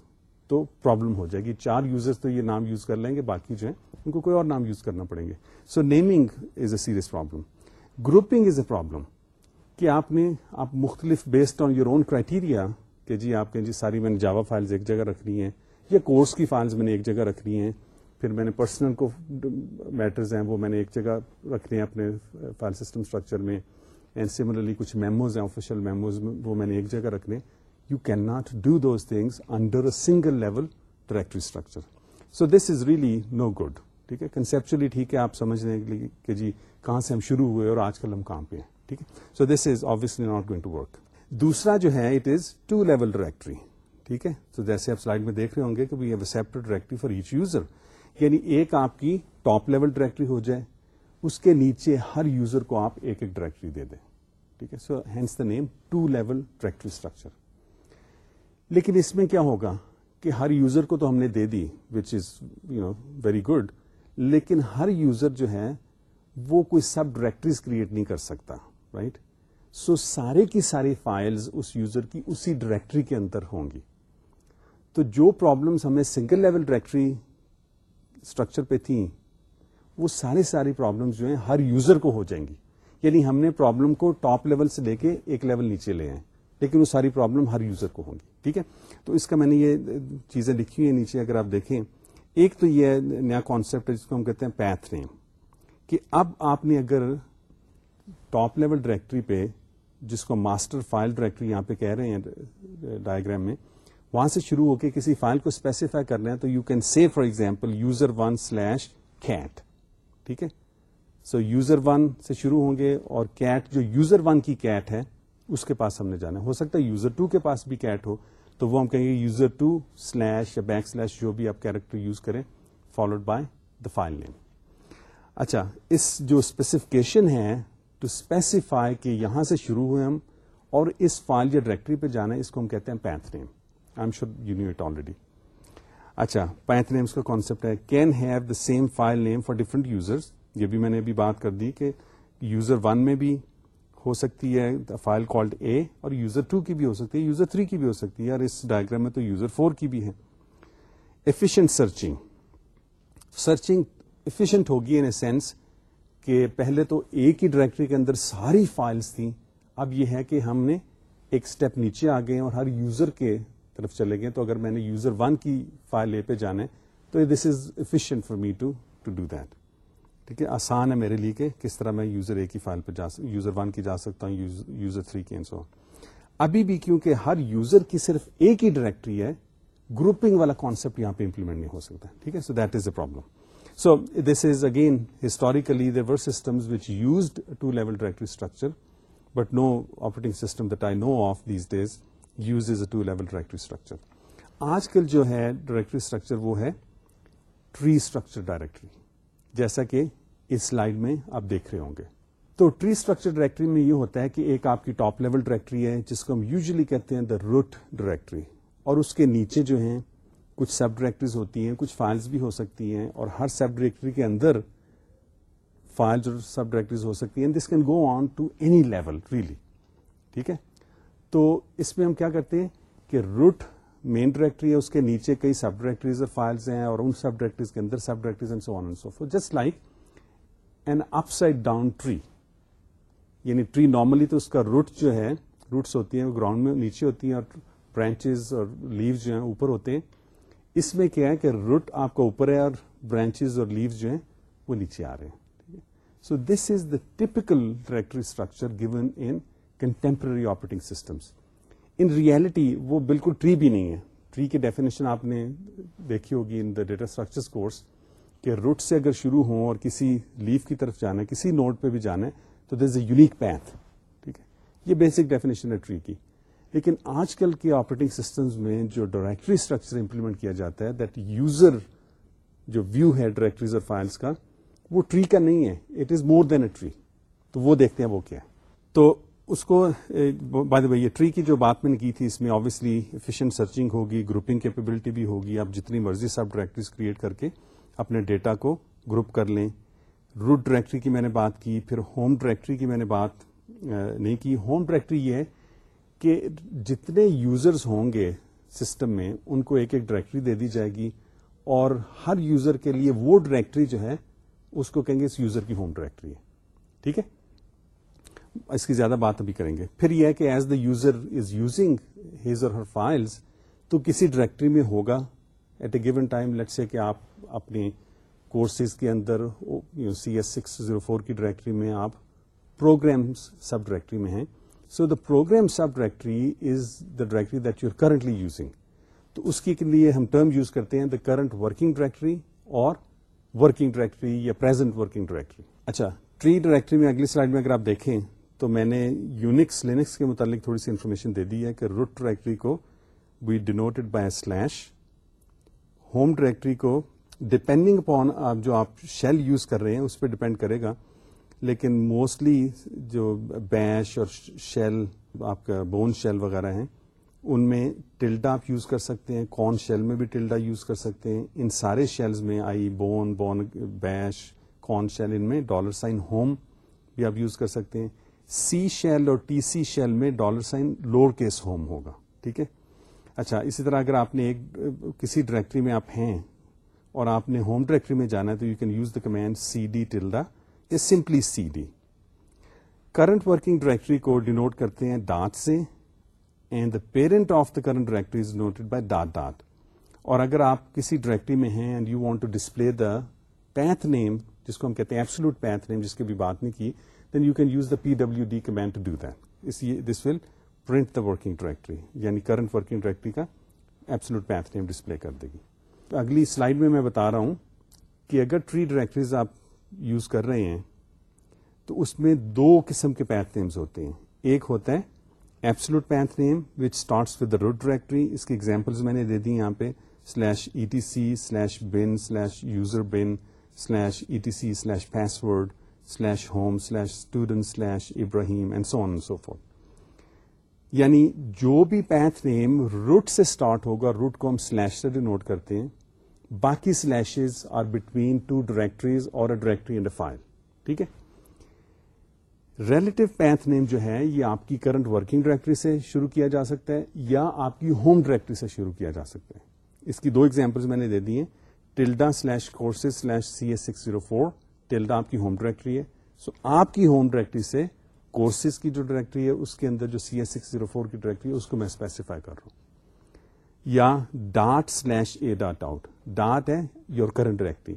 Speaker 1: تو پرابلم ہو جائے گی۔ چار یوزرس تو یہ نام یوز کر لیں گے، باقی جو ہے ان کو کوئی اور نام یوز کرنا پڑیں گے۔ So naming is a serious problem grouping is a problem کہ آپ نے، آپ مختلف based on your own criteria کہ جی آپ کے جی ساری میں نے جاوا فائلز ایک جگہ رکھنی ہے یا کورس کی فائلز میں نے ایک جگہ رکھنی ہے پھر میں نے پرسنل کو میٹرز ہیں، وہ میں نے ایک جگہ رکھنے ہیں اپنے فائل سسٹم اسٹرکچر میں۔ اینڈ سملرلی کچھ میموز ہیں آفیشیل میموز وہ میں نے ایک جگہ رکھنے you can not do those things under a single level directory structure so this is really no good ٹھیک ہے کنسپچلی ٹھیک ہے آپ سمجھنے کے لیے کہ جی کہاں سے ہم شروع ہوئے اور آج کل ہم کہاں پہ ہیں ٹھیک ہے so this is obviously not going to work دوسرا جو ہے it is two level directory ٹھیک ہے تو جیسے آپ سلائڈ میں دیکھ رہے ہوں گے کہ we have separate directory for each user یعنی ایک آپ کی ٹاپ لیول ڈائریکٹری ہو جائے اس کے نیچے ہر یوزر کو آپ ایک ایک ڈائریکٹری دے دیں۔ ٹھیک ہے؟ So hence the name two level directory structure لیکن اس میں کیا ہوگا کہ ہر یوزر کو تو ہم نے دے دی which is you know very good لیکن ہر یوزر جو ہے، وہ کوئی سب ڈائریکٹریز کریٹ نہیں کر سکتا رائٹ سو سارے کی ساری فائلز اس یوزر کی اسی ڈائریکٹری کے اندر ہوں گی۔ تو جو پرابلمس ہمیں سنگل لیول ڈائریکٹری اسٹرکچر پہ تھیں وہ ساری ساری پرابلمس جو ہیں ہر یوزر کو ہو جائیں گی۔ یعنی ہم نے پرابلم کو ٹاپ لیول سے لے کے ایک لیول نیچے لے آئے لیکن وہ ساری پرابلم ہر یوزر کو ہوگی ٹھیک ہے؟ تو اس کا میں نے یہ چیزیں لکھی ہوئی ہیں نیچے، اگر آپ دیکھیں۔ ایک تو یہ نیا کانسیپٹ ہے، جس کو ہم کہتے ہیں پیتھ نیم کہ اب آپ نے اگر ٹاپ لیول ڈائریکٹری پہ، جس کو ماسٹر فائل ڈائریکٹری یہاں پہ کہہ رہے ہیں ڈائگرام میں، وہاں سے شروع ہو کے کسی فائل کو اسپیسیفائی کرنا ہے تو you can see for example user one slash cat ٹھیک ہے؟ سو یوزر ون سے شروع ہوں گے اور کیٹ جو یوزر ون کی کیٹ ہے، اس کے پاس ہم نے جانا ہے۔ ہو سکتا ہے یوزر ٹو کے پاس بھی کیٹ ہو، تو وہ ہم کہیں گے یوزر ٹو سلیش یا بیک سلیش جو بھی آپ کیریکٹر یوز کریں followed by the file name اچھا اس جو اسپیسیفکیشن ہے ٹو اسپیسیفائی کہ یہاں سے شروع ہوئے ہم اور اس فائل یا ڈائریکٹری پہ جانا ہے، اس کو ہم کہتے ہیں path name I am sure you knew it already اچھا پینتھ نیمس کا کانسیپٹ ہے۔ Can have the same file name for different users یہ بھی میں نے ابھی بات کر دی کہ یوزر ون میں بھی ہو سکتی ہے فائل کالڈ اے اور یوزر ٹو کی بھی ہو سکتی ہے۔ یوزر تھری کی بھی ہو سکتی ہے۔ اور اس ڈائگرام میں تو یوزر فور کی بھی ہے۔ ایفیشنٹ سرچنگ سرچنگ ایفیشنٹ ہوگی ان اے سینس کہ پہلے تو ایک ہی ڈائریکٹری کے اندر ساری فائلس تھیں۔ اب یہ ہے کہ ہم نے ایک اسٹیپ نیچے آ گئے اور ہر یوزر کے طرف چلے گئے تو اگر میں نے یوزر ون کی فائل اے پہ جانے تو this is efficient for me to to do that ٹھیک ہے؟ آسان ہے میرے لیے کہ کس طرح میں یوزر اے کی فائل پہ جا یوزر ون کی جا سکتا ہوں یوزر تھری کی سو ابھی بھی کیونکہ ہر یوزر کی صرف ایک ہی ڈائریکٹری ہے گروپنگ والا کانسیپٹ یہاں پہ امپلیمنٹ نہیں ہو سکتا۔ ٹھیک ہے؟ So that is a problem so this is again historically there systems which used two level directory structure but no operating system that I know of these days use is a two level directory structure آج کل جو ہے directory structure وہ ہے tree structure directory جیسا کہ اس slide میں آپ دیکھ رہے ہوں گے۔ تو ٹری اسٹرکچر ڈائریکٹری میں یہ ہوتا ہے کہ ایک آپ کی ٹاپ لیول ڈائریکٹری ہے، جس کو ہم یوزلی کہتے ہیں دا روٹ ڈائریکٹری اور اس کے نیچے جو ہیں، کچھ سب ڈائریکٹریز ہوتی ہیں، کچھ فائلز بھی ہو سکتی ہیں۔ اور ہر سب ڈائریکٹری کے اندر فائل اور سب ڈائریکٹریز ہو سکتی ہیں۔ This can go on to any level really ٹھیک ہے؟ تو اس میں ہم کیا کرتے ہیں کہ روٹ مین ڈائریکٹری ہے، اس کے نیچے کئی سب ڈائریکٹریز اور فائلز ہیں اور ان سب ڈائریکٹریز کے اندر sub directories and so on and so just like an upside down tree یعنی ٹری نارملی تو اس کا روٹ جو ہے روٹس ہوتی ہیں، وہ گراؤنڈ میں نیچے ہوتی ہیں اور برانچز اور لیوز جو ہیں اوپر ہوتے ہیں۔ اس میں کیا ہے کہ روٹ آپ کا اوپر ہے اور برانچز اور لیوز جو ہیں وہ نیچے آ رہے ہیں۔ So this is the typical directory structure given in contemporary operating systems in reality وہ بالکل ٹری بھی نہیں ہے. ٹری کی ڈیفینیشن آپ نے دیکھی ہوگی in the data structure course کہ روٹ سے اگر شروع ہوں اور کسی لیف کی طرف جانا ہے، کسی نوٹ پہ بھی جانا ہے، تو دز اے یونیک پیتھ ٹھیک ہے؟ یہ بیسک ڈیفینیشن ہے ٹری کی. لیکن آج کل کے آپریٹنگ سسٹمز میں جو ڈائریکٹری اسٹرکچر امپلیمنٹ کیا جاتا ہے دیٹ یوزر جو ویو ہے ڈائریکٹریز اور فائلس کا، وہ ٹری کا نہیں ہے. It is more then a tree تو وہ دیکھتے ہیں وہ کیا ہے؟ تو اس کو بائی بھائی یہ ٹری کی جو بات میں نے کی تھی، اس میں آبویسلی ایفیشنٹ سرچنگ ہوگی گروپنگ کیپیبلٹی بھی ہوگی، آپ جتنی مرضی سب ڈائریکٹریز کریٹ کر کے اپنے ڈیٹا کو گروپ کر لیں۔ روٹ ڈائریکٹری کی میں نے بات کی، پھر ہوم ڈائریکٹری کی میں نے بات نہیں کی۔ ہوم ڈائریکٹری یہ ہے کہ جتنے یوزرز ہوں گے سسٹم میں، ان کو ایک ایک ڈائریکٹری دے دی جائے گی اور ہر یوزر کے لیے وہ ڈائریکٹری جو ہے، اس کو کہیں گے اس یوزر کی ہوم ڈائریکٹری ہے۔ ٹھیک ہے؟ اس کی زیادہ بات ابھی کریں گے۔ پھر یہ ہے کہ as the user is using his or her files تو کسی ڈائریکٹری میں ہوگا at a given time let's say کہ آپ اپنے کورسز کے اندر C S six zero four کی ڈائریکٹری میں آپ پروگرام سب ڈائریکٹری میں ہیں۔ So the program sub directory is the directory that you currently using تو اس کے لیے ہم ٹرم یوز کرتے ہیں دا کرنٹ ورکنگ ڈائریکٹری اور ورکنگ ڈائریکٹری یا پرزینٹ ورکنگ ڈائریکٹری اچھا ٹری ڈائریکٹری میں اگلی سلائڈ میں اگر آپ دیکھیں تو میں نے یونکس لینکس کے متعلق تھوڑی سی انفارمیشن دے دی ہے کہ روٹ ڈائریکٹری کو we denoted by slash home directory کو ڈپینڈنگ اپون آپ جو آپ شیل یوز کر رہے ہیں اس پہ ڈپینڈ کرے گا، لیکن موسٹلی جو بیش اور شیل آپ کا بون شیل وغیرہ ہیں، ان میں ٹلڈا آپ یوز کر سکتے ہیں کون شیل میں بھی ٹلڈا یوز کر سکتے ہیں، ان سارے شیلز میں آئی بون بون بیش کون شیل ان میں ڈالر سائن ہوم بھی آپ یوز کر سکتے ہیں۔ سی شیل اور ٹی سی شیل میں dollar sign lower case home ہوگا، ٹھیک ہے؟ اچھا اسی طرح اگر آپ نے ایک، کسی ڈائریکٹری میں آپ ہیں اور آپ نے ہوم ڈائریکٹری میں جانا ہے تو you can use the command C D tilde یا simply C D current working directory کو ڈینوٹ کرتے ہیں ڈاٹ سے and the parent of the current directory is noted by dot dot اور اگر آپ کسی ڈائریکٹری میں ہیں and you want to display the path name جس کو ہم کہتے ہیں ایبسلوٹ پیتھ نیم جس کی بھی بات نہیں کی then you can use the P W D command to do that this will print the working directory یعنی کرنٹ ورکنگ ڈائریکٹری کا ایپسلوٹ پیتھ نیم ڈسپلے کر دے گی اگلی سلائڈ میں میں بتا رہا ہوں کہ اگر ٹری ڈائریکٹریز آپ یوز کر رہے ہیں، تو اس میں دو قسم کے پیتھ نیمز ہوتے ہیں۔ ایک ہوتا ہے absolute path name which starts with the root directory اس کی ایگزامپلس میں نے دے دی یہاں پہ slash E T C slash bin slash user bin slash E T C slash password slash home slash student slash Ibrahim and so on so forth یعنی جو بھی پیتھ نیم روٹ سے اسٹارٹ ہوگا روٹ کو ہم slash سے denote کرتے ہیں۔ باقی slashes are between two directories اور ڈائریکٹری اینڈ اے فائل ٹھیک ہے؟ ریلیٹو پیتھ نیم جو ہے، یہ آپ کی کرنٹ ورکنگ ڈائریکٹری سے شروع کیا جا سکتا ہے یا آپ کی ہوم ڈائریکٹری سے شروع کیا جا سکتا ہے۔ اس کی دو ایگزامپلس میں نے دے دی ہیں tilde slash courses slash C S six zero four tilde آپ کی ہوم ڈائریکٹری ہے۔ سو آپ کی ہوم ڈائریکٹری سے کورسز کی جو ڈائریکٹری ہے، اس کے اندر جو C S six zero four کی ڈائریکٹری ہے، اس کو میں اسپیسیفائی کر رہا ہوں۔ یا dot slash a dot out dot ہے your current directory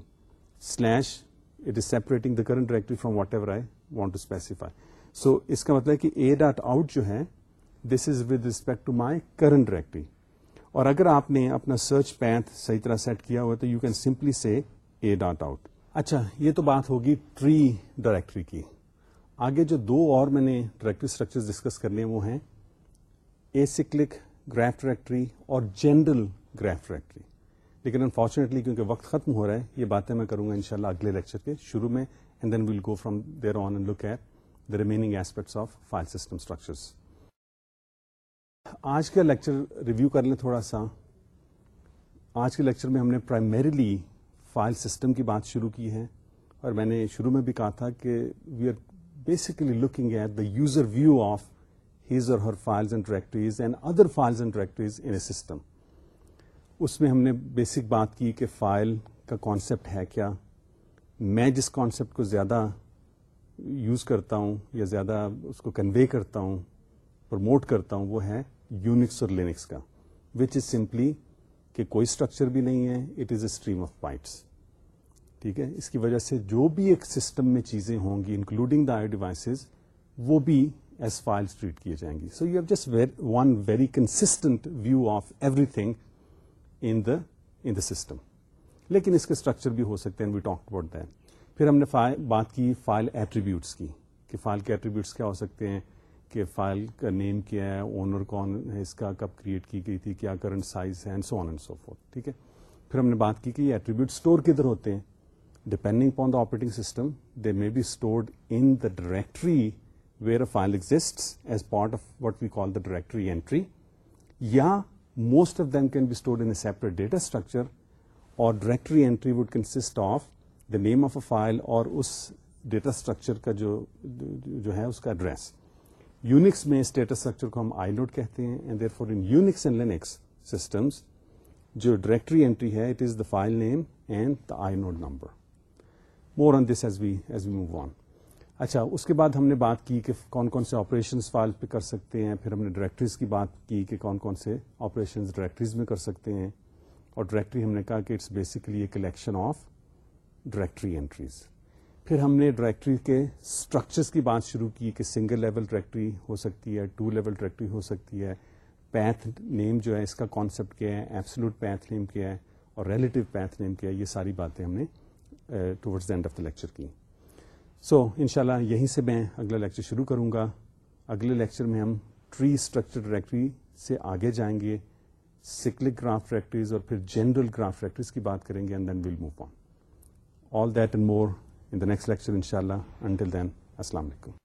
Speaker 1: slash it is separating the current directory from whatever I want to specify so اس کا مطلب ہے کہ اے ڈاٹ آؤٹ جو ہے this is with respect to my current directory اور اگر آپ نے اپنا سرچ پینتھ صحیح طرح سیٹ کیا ہوا، تو یو کین سمپلی سے اے ڈاٹ آؤٹ اچھا یہ تو بات ہوگی ٹری ڈائریکٹری کی۔ آگے جو دو اور میں نے ڈائریکٹری اسٹرکچر ڈسکس کرنے وہ ہیں اے سکلک گراف ڈائریکٹری اور جنرل گراف ڈائریکٹری۔ لیکن انفارچونیٹلی کیونکہ وقت ختم ہو رہا ہے، یہ باتیں میں کروں گا انشاءاللہ اگلے لیکچر کے شروع میں and then we'll go from there on and look at the remaining aspects of file system structures آج کا لیکچر ریویو کر لیں تھوڑا سا۔ آج کے لیکچر میں ہم نے پرائمریلی فائل سسٹم کی بات شروع کی ہے اور میں نے شروع میں بھی کہا تھا کہ we are basically looking at the user view of his or her files and directories and other files and directories in a system اس میں ہم نے بیسک بات کی کہ فائل کا کانسیپٹ ہے کیا؟ میں جس کانسیپٹ کو زیادہ یوز کرتا ہوں یا زیادہ اس کو کنوے کرتا ہوں پروموٹ کرتا ہوں، وہ ہے یونکس اور لینکس کا وچ از سمپلی کہ کوئی اسٹرکچر بھی نہیں ہے it is a stream of bytes ٹھیک ہے؟ اس کی وجہ سے جو بھی ایک سسٹم میں چیزیں ہوں گی انکلوڈنگ دا آئی ڈیوائسز وہ بھی ایز فائل ٹریٹ کیے جائیں گی. So you have just one very constant view of everything in the in the system لیکن اس کے اسٹرکچر بھی ہو سکتے ہیں وی ٹاک اباؤٹ دیٹ پھر ہم نے بات کی فائل ایٹریبیوٹس کی، کہ فائل کے ایٹریبیوٹس کیا ہو سکتے ہیں؟ کہ فائل کا نیم کیا ہے اونر کون ہے، اس کا کب کریٹ کی گئی تھی، کیا کرنٹ سائز ہے and so on and so forth ٹھیک ہے؟ پھر ہم نے بات کی کہ یہ ایٹریبیوٹ اسٹور کدھر ہوتے ہیں؟ Depending upon the operating system they may be stored in the directory where a file exist as part of what we call the directory entry یا most of them can be stored in separate data structure or directory entry would consist of the name of a file اور اس data structure کا جو جو ہے اس کا address Unix میں اسٹیٹس اسٹرکچر کو ہم آئی نوٹ کہتے ہیں and therefore in Unix and Linux systems جو ڈائریکٹری اینٹری ہے it is the file name and the inode number more on this as we as we move on اچھا اس کے بعد ہم نے بات کی کہ کون کون سے آپریشن فائل پہ کر سکتے ہیں، پھر ہم نے ڈائریکٹریز کی بات کی کہ کون کون سے آپریشن ڈائریکٹریز میں کر سکتے ہیں اور ڈائریکٹری ہم نے کہا کہ it's basically a collection of directory entries پھر ہم نے ڈائریکٹری کے اسٹرکچرس کی بات شروع کی کہ سنگل لیول ڈائریکٹری ہو سکتی ہے ٹو لیول ڈائریکٹری ہو سکتی ہے۔ پیتھ نیم جو ہے، اس کا کانسیپٹ کیا ہے ایپسلوٹ پیتھ نیم کیا ہے اور ریلیٹو پیتھ نیم کیا ہے، یہ ساری باتیں ہم نے towards end of the lecture کی سو ان شاء اللہ یہیں سے میں اگلا لیکچر شروع کروں گا۔ اگلے لیکچر میں ہم ٹری اسٹرکچر ڈائریکٹری سے آگے جائیں گے۔ سکلک گراف ڈائریکٹریز اور پھر جنرل گراف ڈائریکٹریز کی بات کریں گے and then we'll move on all that and more in the next lecture ان اللہ انٹل دین السلام علیکم